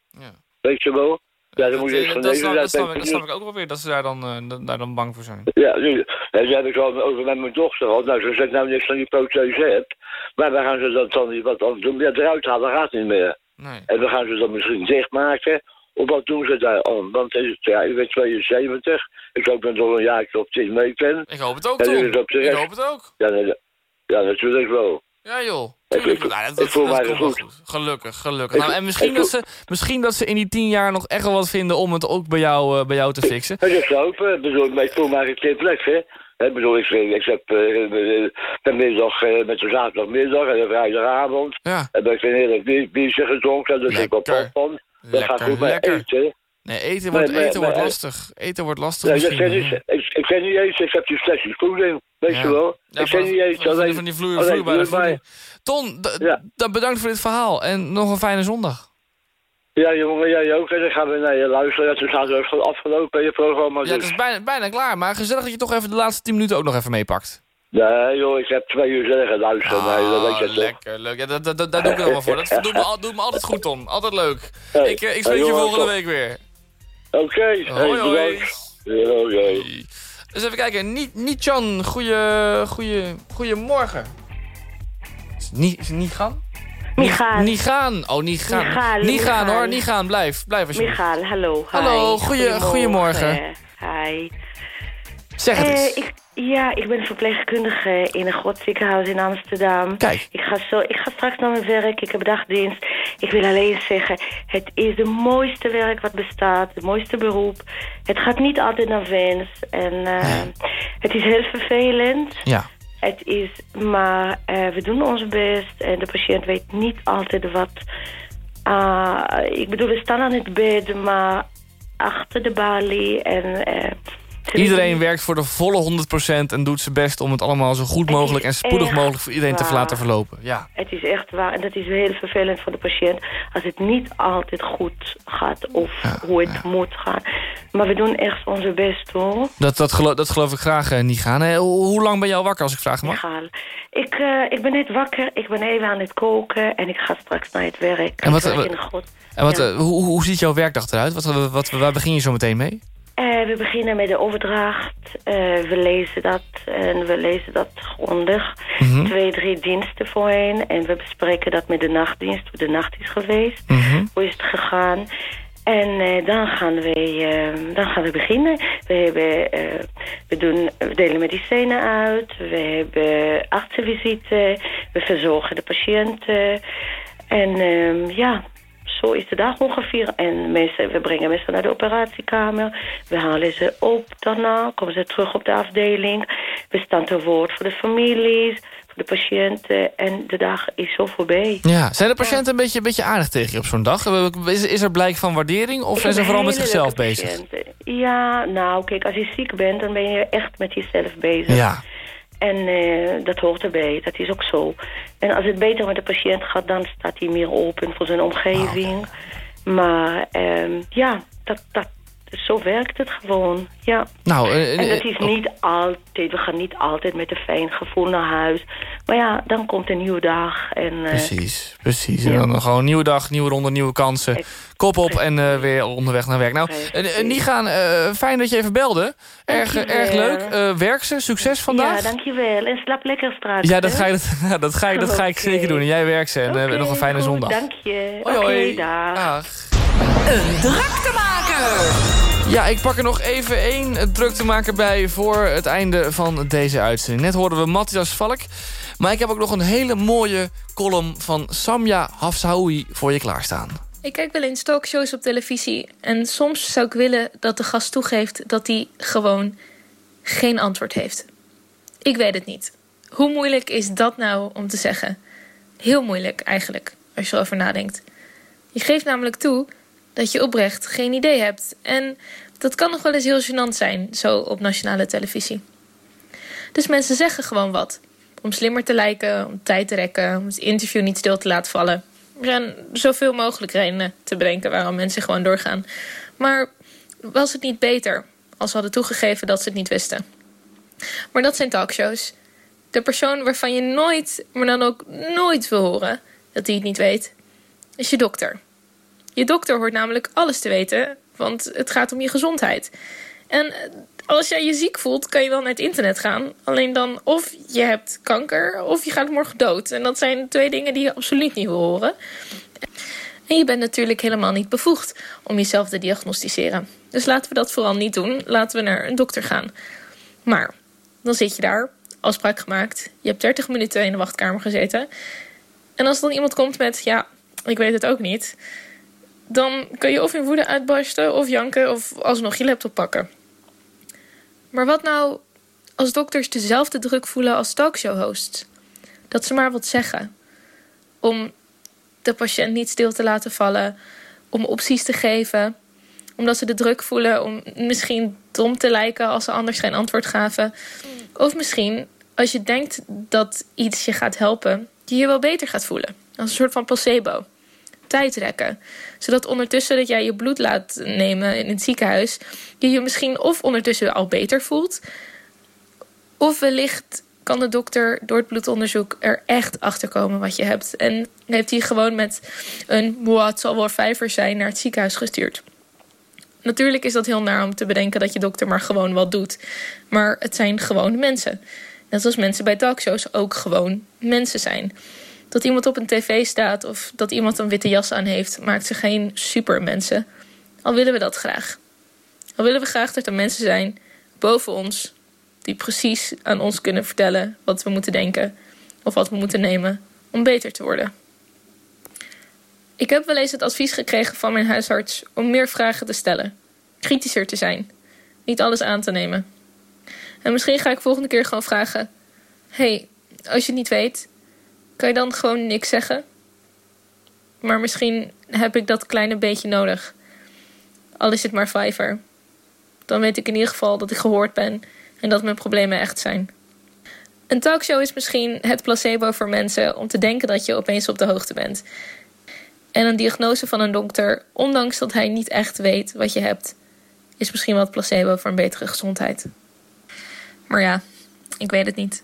Weet je wel? Ja, dan moet je dat, dat, snap, dat, ik, dat snap ik ook wel weer, dat ze daar dan, eh, da- daar dan bang voor zijn. ja, nu, daar heb ik al over met mijn dochter gehad. Nou, ze zegt nou niks van die prothese hebt. Maar we gaan ze dat dan niet wat aan doen. Ja, eruit halen gaat niet meer. Nee. En we gaan ze dan misschien dichtmaken. Of wat doen ze daar aan? Want het ja, ik ben 72. Ik hoop dat ik nog een jaartje op 10 mee ben. Ik hoop het ook, de Ik hoop het ook. Ja, ja, natuurlijk wel. Ja, joh. Tuurlijk. ik, Nou, dat, ik dat, voel dat mij wel goed. goed. Gelukkig, gelukkig. Ik- Nou, en misschien dat, ze, misschien dat ze in die tien jaar nog echt wel wat vinden om het ook bij jou, eh, bij jou te fixen. Het is hopen. Ik bedoel, maar ik voel mij plek, hè. Ik bedoel, ik, ik heb eh, eh, vanmiddag eh, met de zaterdagmiddag en de vrijdagavond. Ja. Heb ik een bier- biertje gedronken, dus ik op pop van. Dat gaat Lekker, goed bij lekker. eten. Nee, eten Nee, wordt, maar- eten wordt maar- lastig. Eten wordt lastig Nee, ik, misschien. ken niet, ik, ik ken niet eens, ik heb die voeding, weet Ja. je wel. Ja, ik ken niet eens, van- alleen, van die vloer- alleen vloeibare voeding. Ton, bedankt voor dit verhaal en nog een fijne zondag. Ja, jongen, jij ook. En dan gaan we naar je luisteren. Het ook afgelopen in je programma. Ja, het dus. is bijna, bijna klaar, maar gezellig dat je toch even de laatste 10 minuten ook nog even meepakt. Nee, joh, ik heb twee uur zeggen luisteren. nee, dat weet je toch. Ah, lekker, leuk. Ja, dat, dat, dat, daar doe ik het allemaal [LAUGHS] voor. Dat doet me, doet me altijd goed, Tom. Altijd leuk. Hey, ik, eh, ik hey, spreek je volgende week weer. Oké, hey, Hoi, hoi. oké. Dus even kijken. Niet, niet Jan, goeie, goeie, goeiemorgen. Is het niet, niet gaan? Niet gaan. Niet gaan. Oh, niet gaan. Niet gaan hoor, niet gaan. Blijf, blijf alsjeblieft. Michaal, hallo. Hallo, goeie- goeiemorgen. Hi. Zeg het Eh, eens. Ja, ik ben verpleegkundige in een groot ziekenhuis in Amsterdam. Kijk. Ik ga, zo, ik ga straks naar mijn werk, ik heb dagdienst. Ik wil alleen zeggen, het is het mooiste werk wat bestaat, het mooiste beroep. Het gaat niet altijd naar wens en eh, het is heel vervelend. Ja. Het is, maar eh, we doen ons best en de patiënt weet niet altijd wat. Ah, ik bedoel, we staan aan het bed, maar achter de balie en... Iedereen werkt voor de volle 100% en doet zijn best om het allemaal zo goed mogelijk en spoedig mogelijk voor iedereen te laten verlopen. Ja. Het is echt waar en dat is heel vervelend voor de patiënt als het niet altijd goed gaat of hoe het moet gaan. Maar we doen echt onze best hoor. Dat, dat, geloof, dat geloof ik graag eh, niet gaan. Hoe, hoe lang ben je al wakker als ik vragen mag? Ik, eh, ik ben net wakker, ik ben even aan het koken en ik ga straks naar het werk. En wat- En wat, Ja. eh, hoe, hoe ziet jouw werkdag eruit? Wat, wat, waar begin je zo meteen mee? Eh, we beginnen met de overdracht. Eh, we lezen dat en we lezen dat grondig. Mhm. Twee, drie diensten voorheen. En we bespreken dat met de nachtdienst, hoe de nacht is geweest. Mhm. Hoe is het gegaan? En eh, dan, gaan we, eh, dan gaan we beginnen. We, hebben, we, doen, we delen medicijnen uit. We hebben artsenvisite. We verzorgen de patiënten. En ehm, ja, zo is de dag ongeveer. En mensen, we brengen mensen naar de operatiekamer. We halen ze op. Daarna komen ze terug op de afdeling. We staan te woord voor de families, voor de patiënten. En de dag is zo voorbij. Ja. Zijn de patiënten een beetje, een beetje aardig tegen je op zo'n dag? Is, is er blijk van waardering of zijn ze vooral met zichzelf bezig? patiënten. Ja, nou kijk, als je ziek bent, dan ben je echt met jezelf bezig. Ja. En eh, dat hoort erbij, dat is ook zo. En als het beter met de patiënt gaat, dan staat hij meer open voor zijn omgeving. Maar ehm, ja, dat, dat, zo werkt het gewoon, ja. Nou, eh, en het eh, is niet altijd, we gaan niet altijd met een fijn gevoel naar huis. Maar ja, dan komt een nieuwe dag. En, eh, Precies, precies. En dan gewoon een nieuwe dag, nieuwe ronde, nieuwe kansen. Kop op en eh, weer onderweg naar werk. Nou, uh, Nigaan, uh, fijn dat je even belde. Erg, erg leuk. Uh, werk ze, succes vandaag. Ja, dankjewel. En slaap lekker straks. Ja, dat ga, je, dat, dat ga, je, dat ga ik zeker doen. En jij werkt ze. En okay, nog een fijne goed, zondag. Dank je. Hoi, Oké, dag. Een druktemaker. Ja, ik pak er nog even één druktemaker bij voor het einde van deze uitzending. Net hoorden we Matthias Valk. Maar ik heb ook nog een hele mooie column van Samia Hafsaoui voor je klaarstaan. Ik kijk wel eens talkshows op televisie. En soms zou ik willen dat de gast toegeeft dat hij gewoon geen antwoord heeft. Ik weet het niet. Hoe moeilijk is dat nou om te zeggen? Heel moeilijk eigenlijk, als je erover nadenkt. Je geeft namelijk toe dat je oprecht geen idee hebt. En dat kan nog wel eens heel gênant zijn, zo op nationale televisie. Dus mensen zeggen gewoon wat. Om slimmer te lijken, om tijd te rekken, om het interview niet stil te laten vallen. Er zijn zoveel mogelijk redenen te bedenken waarom mensen gewoon doorgaan. Maar was het niet beter als ze hadden toegegeven dat ze het niet wisten? Maar dat zijn talkshows. De persoon waarvan je nooit, maar dan ook nooit wil horen dat hij het niet weet, is je dokter. Je dokter hoort namelijk alles te weten, want het gaat om je gezondheid. En als jij je ziek voelt, kan je wel naar het internet gaan. Alleen dan of je hebt kanker of je gaat morgen dood. En dat zijn twee dingen die je absoluut niet wil horen. En je bent natuurlijk helemaal niet bevoegd om jezelf te diagnosticeren. Dus laten we dat vooral niet doen. Laten we naar een dokter gaan. Maar dan zit je daar, afspraak gemaakt. Je hebt 30 minuten in de wachtkamer gezeten. En als dan iemand komt met, ja, ik weet het ook niet. Dan kun je of in woede uitbarsten of janken of alsnog je laptop pakken. Maar wat nou als dokters dezelfde druk voelen als talkshow-hosts? Dat ze maar wat zeggen. Om de patiënt niet stil te laten vallen. Om opties te geven. Omdat ze de druk voelen om misschien dom te lijken als ze anders geen antwoord gaven. Of misschien als je denkt dat iets je gaat helpen, je je wel beter gaat voelen. Als een soort van placebo. Tijd rekken. Zodat ondertussen dat jij je bloed laat nemen in het ziekenhuis, je je misschien of ondertussen al beter voelt. Of wellicht kan de dokter door het bloedonderzoek er echt achter komen wat je hebt. En heeft hij gewoon met een het zal wel vijver zijn naar het ziekenhuis gestuurd. Natuurlijk is dat heel naar om te bedenken dat je dokter maar gewoon wat doet. Maar het zijn gewoon mensen. Net zoals mensen bij talkshows ook gewoon mensen zijn. Dat iemand op een tv staat of dat iemand een witte jas aan heeft, maakt ze geen supermensen. Al willen we dat graag. Al willen we graag dat er mensen zijn boven ons die precies aan ons kunnen vertellen wat we moeten denken of wat we moeten nemen om beter te worden. Ik heb wel eens het advies gekregen van mijn huisarts om meer vragen te stellen, kritischer te zijn, niet alles aan te nemen. En misschien ga ik volgende keer gewoon vragen: hey, als je het niet weet, kan je dan gewoon niks zeggen? Maar misschien heb ik dat kleine beetje nodig. Al is het maar vijver. Dan weet ik in ieder geval dat ik gehoord ben en dat mijn problemen echt zijn. Een talkshow is misschien het placebo voor mensen om te denken dat je opeens op de hoogte bent. En een diagnose van een dokter, ondanks dat hij niet echt weet wat je hebt, is misschien wat placebo voor een betere gezondheid. Maar ja, ik weet het niet.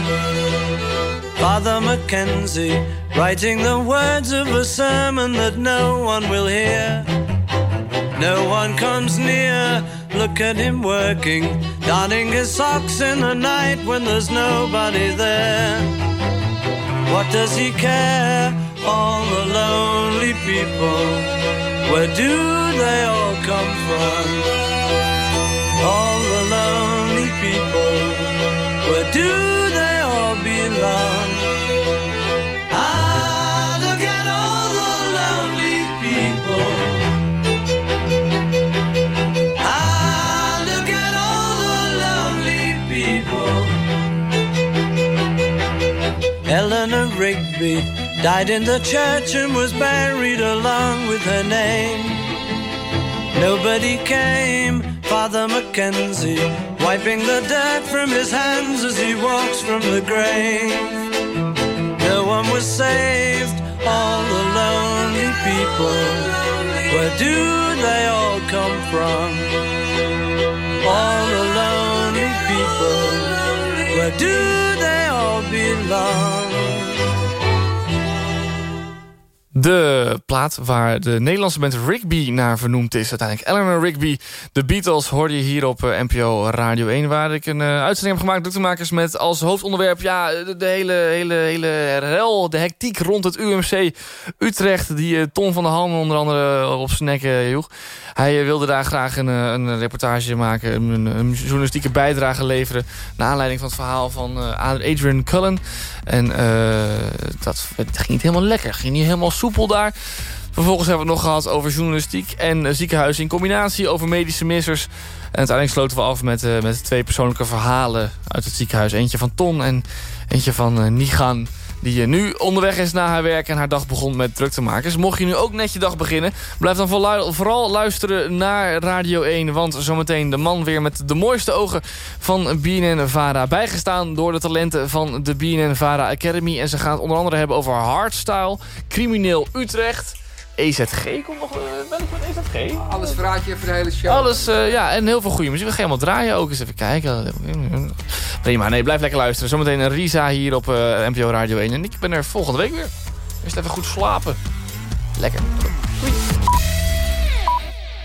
Mother Mackenzie, writing the words of a sermon that no one will hear. No one comes near, look at him working, darning his socks in the night when there's nobody there. What does he care? All the lonely people, where do they all come from? All the lonely people, where do they all belong? Eleanor Rigby died in the church and was buried along with her name. Nobody came, Father Mackenzie, wiping the dirt from his hands as he walks from the grave. No one was saved, all the lonely people. Where do they all come from? All the lonely people. Where do belong? De plaat waar de Nederlandse band Rigby naar vernoemd is. Uiteindelijk Eleanor Rigby. De Beatles hoorde je hier op eh, NPO Radio 1. Waar ik een uh, uitzending heb gemaakt. Druktemakers met als hoofdonderwerp... ja, de, hele, hele, hele rel, de hectiek rond het UMC Utrecht. Die uh, Ton van der Ham onder andere op zijn nek joeg. Hij wilde daar graag een, een reportage maken. Een, journalistieke bijdrage leveren. Naar aanleiding van het verhaal van Adrian Cullen. En dat ging niet helemaal lekker. Ging niet helemaal soepel daar. Vervolgens hebben we het nog gehad over journalistiek en ziekenhuizen in combinatie over medische missers. En uiteindelijk sloten we af met, uh, met twee persoonlijke verhalen uit het ziekenhuis. Eentje van Ton en eentje van uh. Die nu onderweg is naar haar werk en haar dag begon met druk te maken. Dus mocht je nu ook net je dag beginnen... blijf dan vooral luisteren naar Radio 1. Want zometeen de man weer met de mooiste ogen van BNN-Vara. Bijgestaan door de talenten van de BNN-Vara Academy. En ze gaan het onder andere hebben over hardstyle, crimineel Utrecht... EZG komt nog. Ben ik met EZG? Alles verraadje voor de hele show. Alles, uh, ja, en heel veel goede muziek. We gaan helemaal draaien ook. Eens even kijken. Prima, nee, blijf lekker luisteren. Zometeen een Risa hier op uh, NPO Radio 1. En ik ben er volgende week weer. Eerst even goed slapen. Lekker.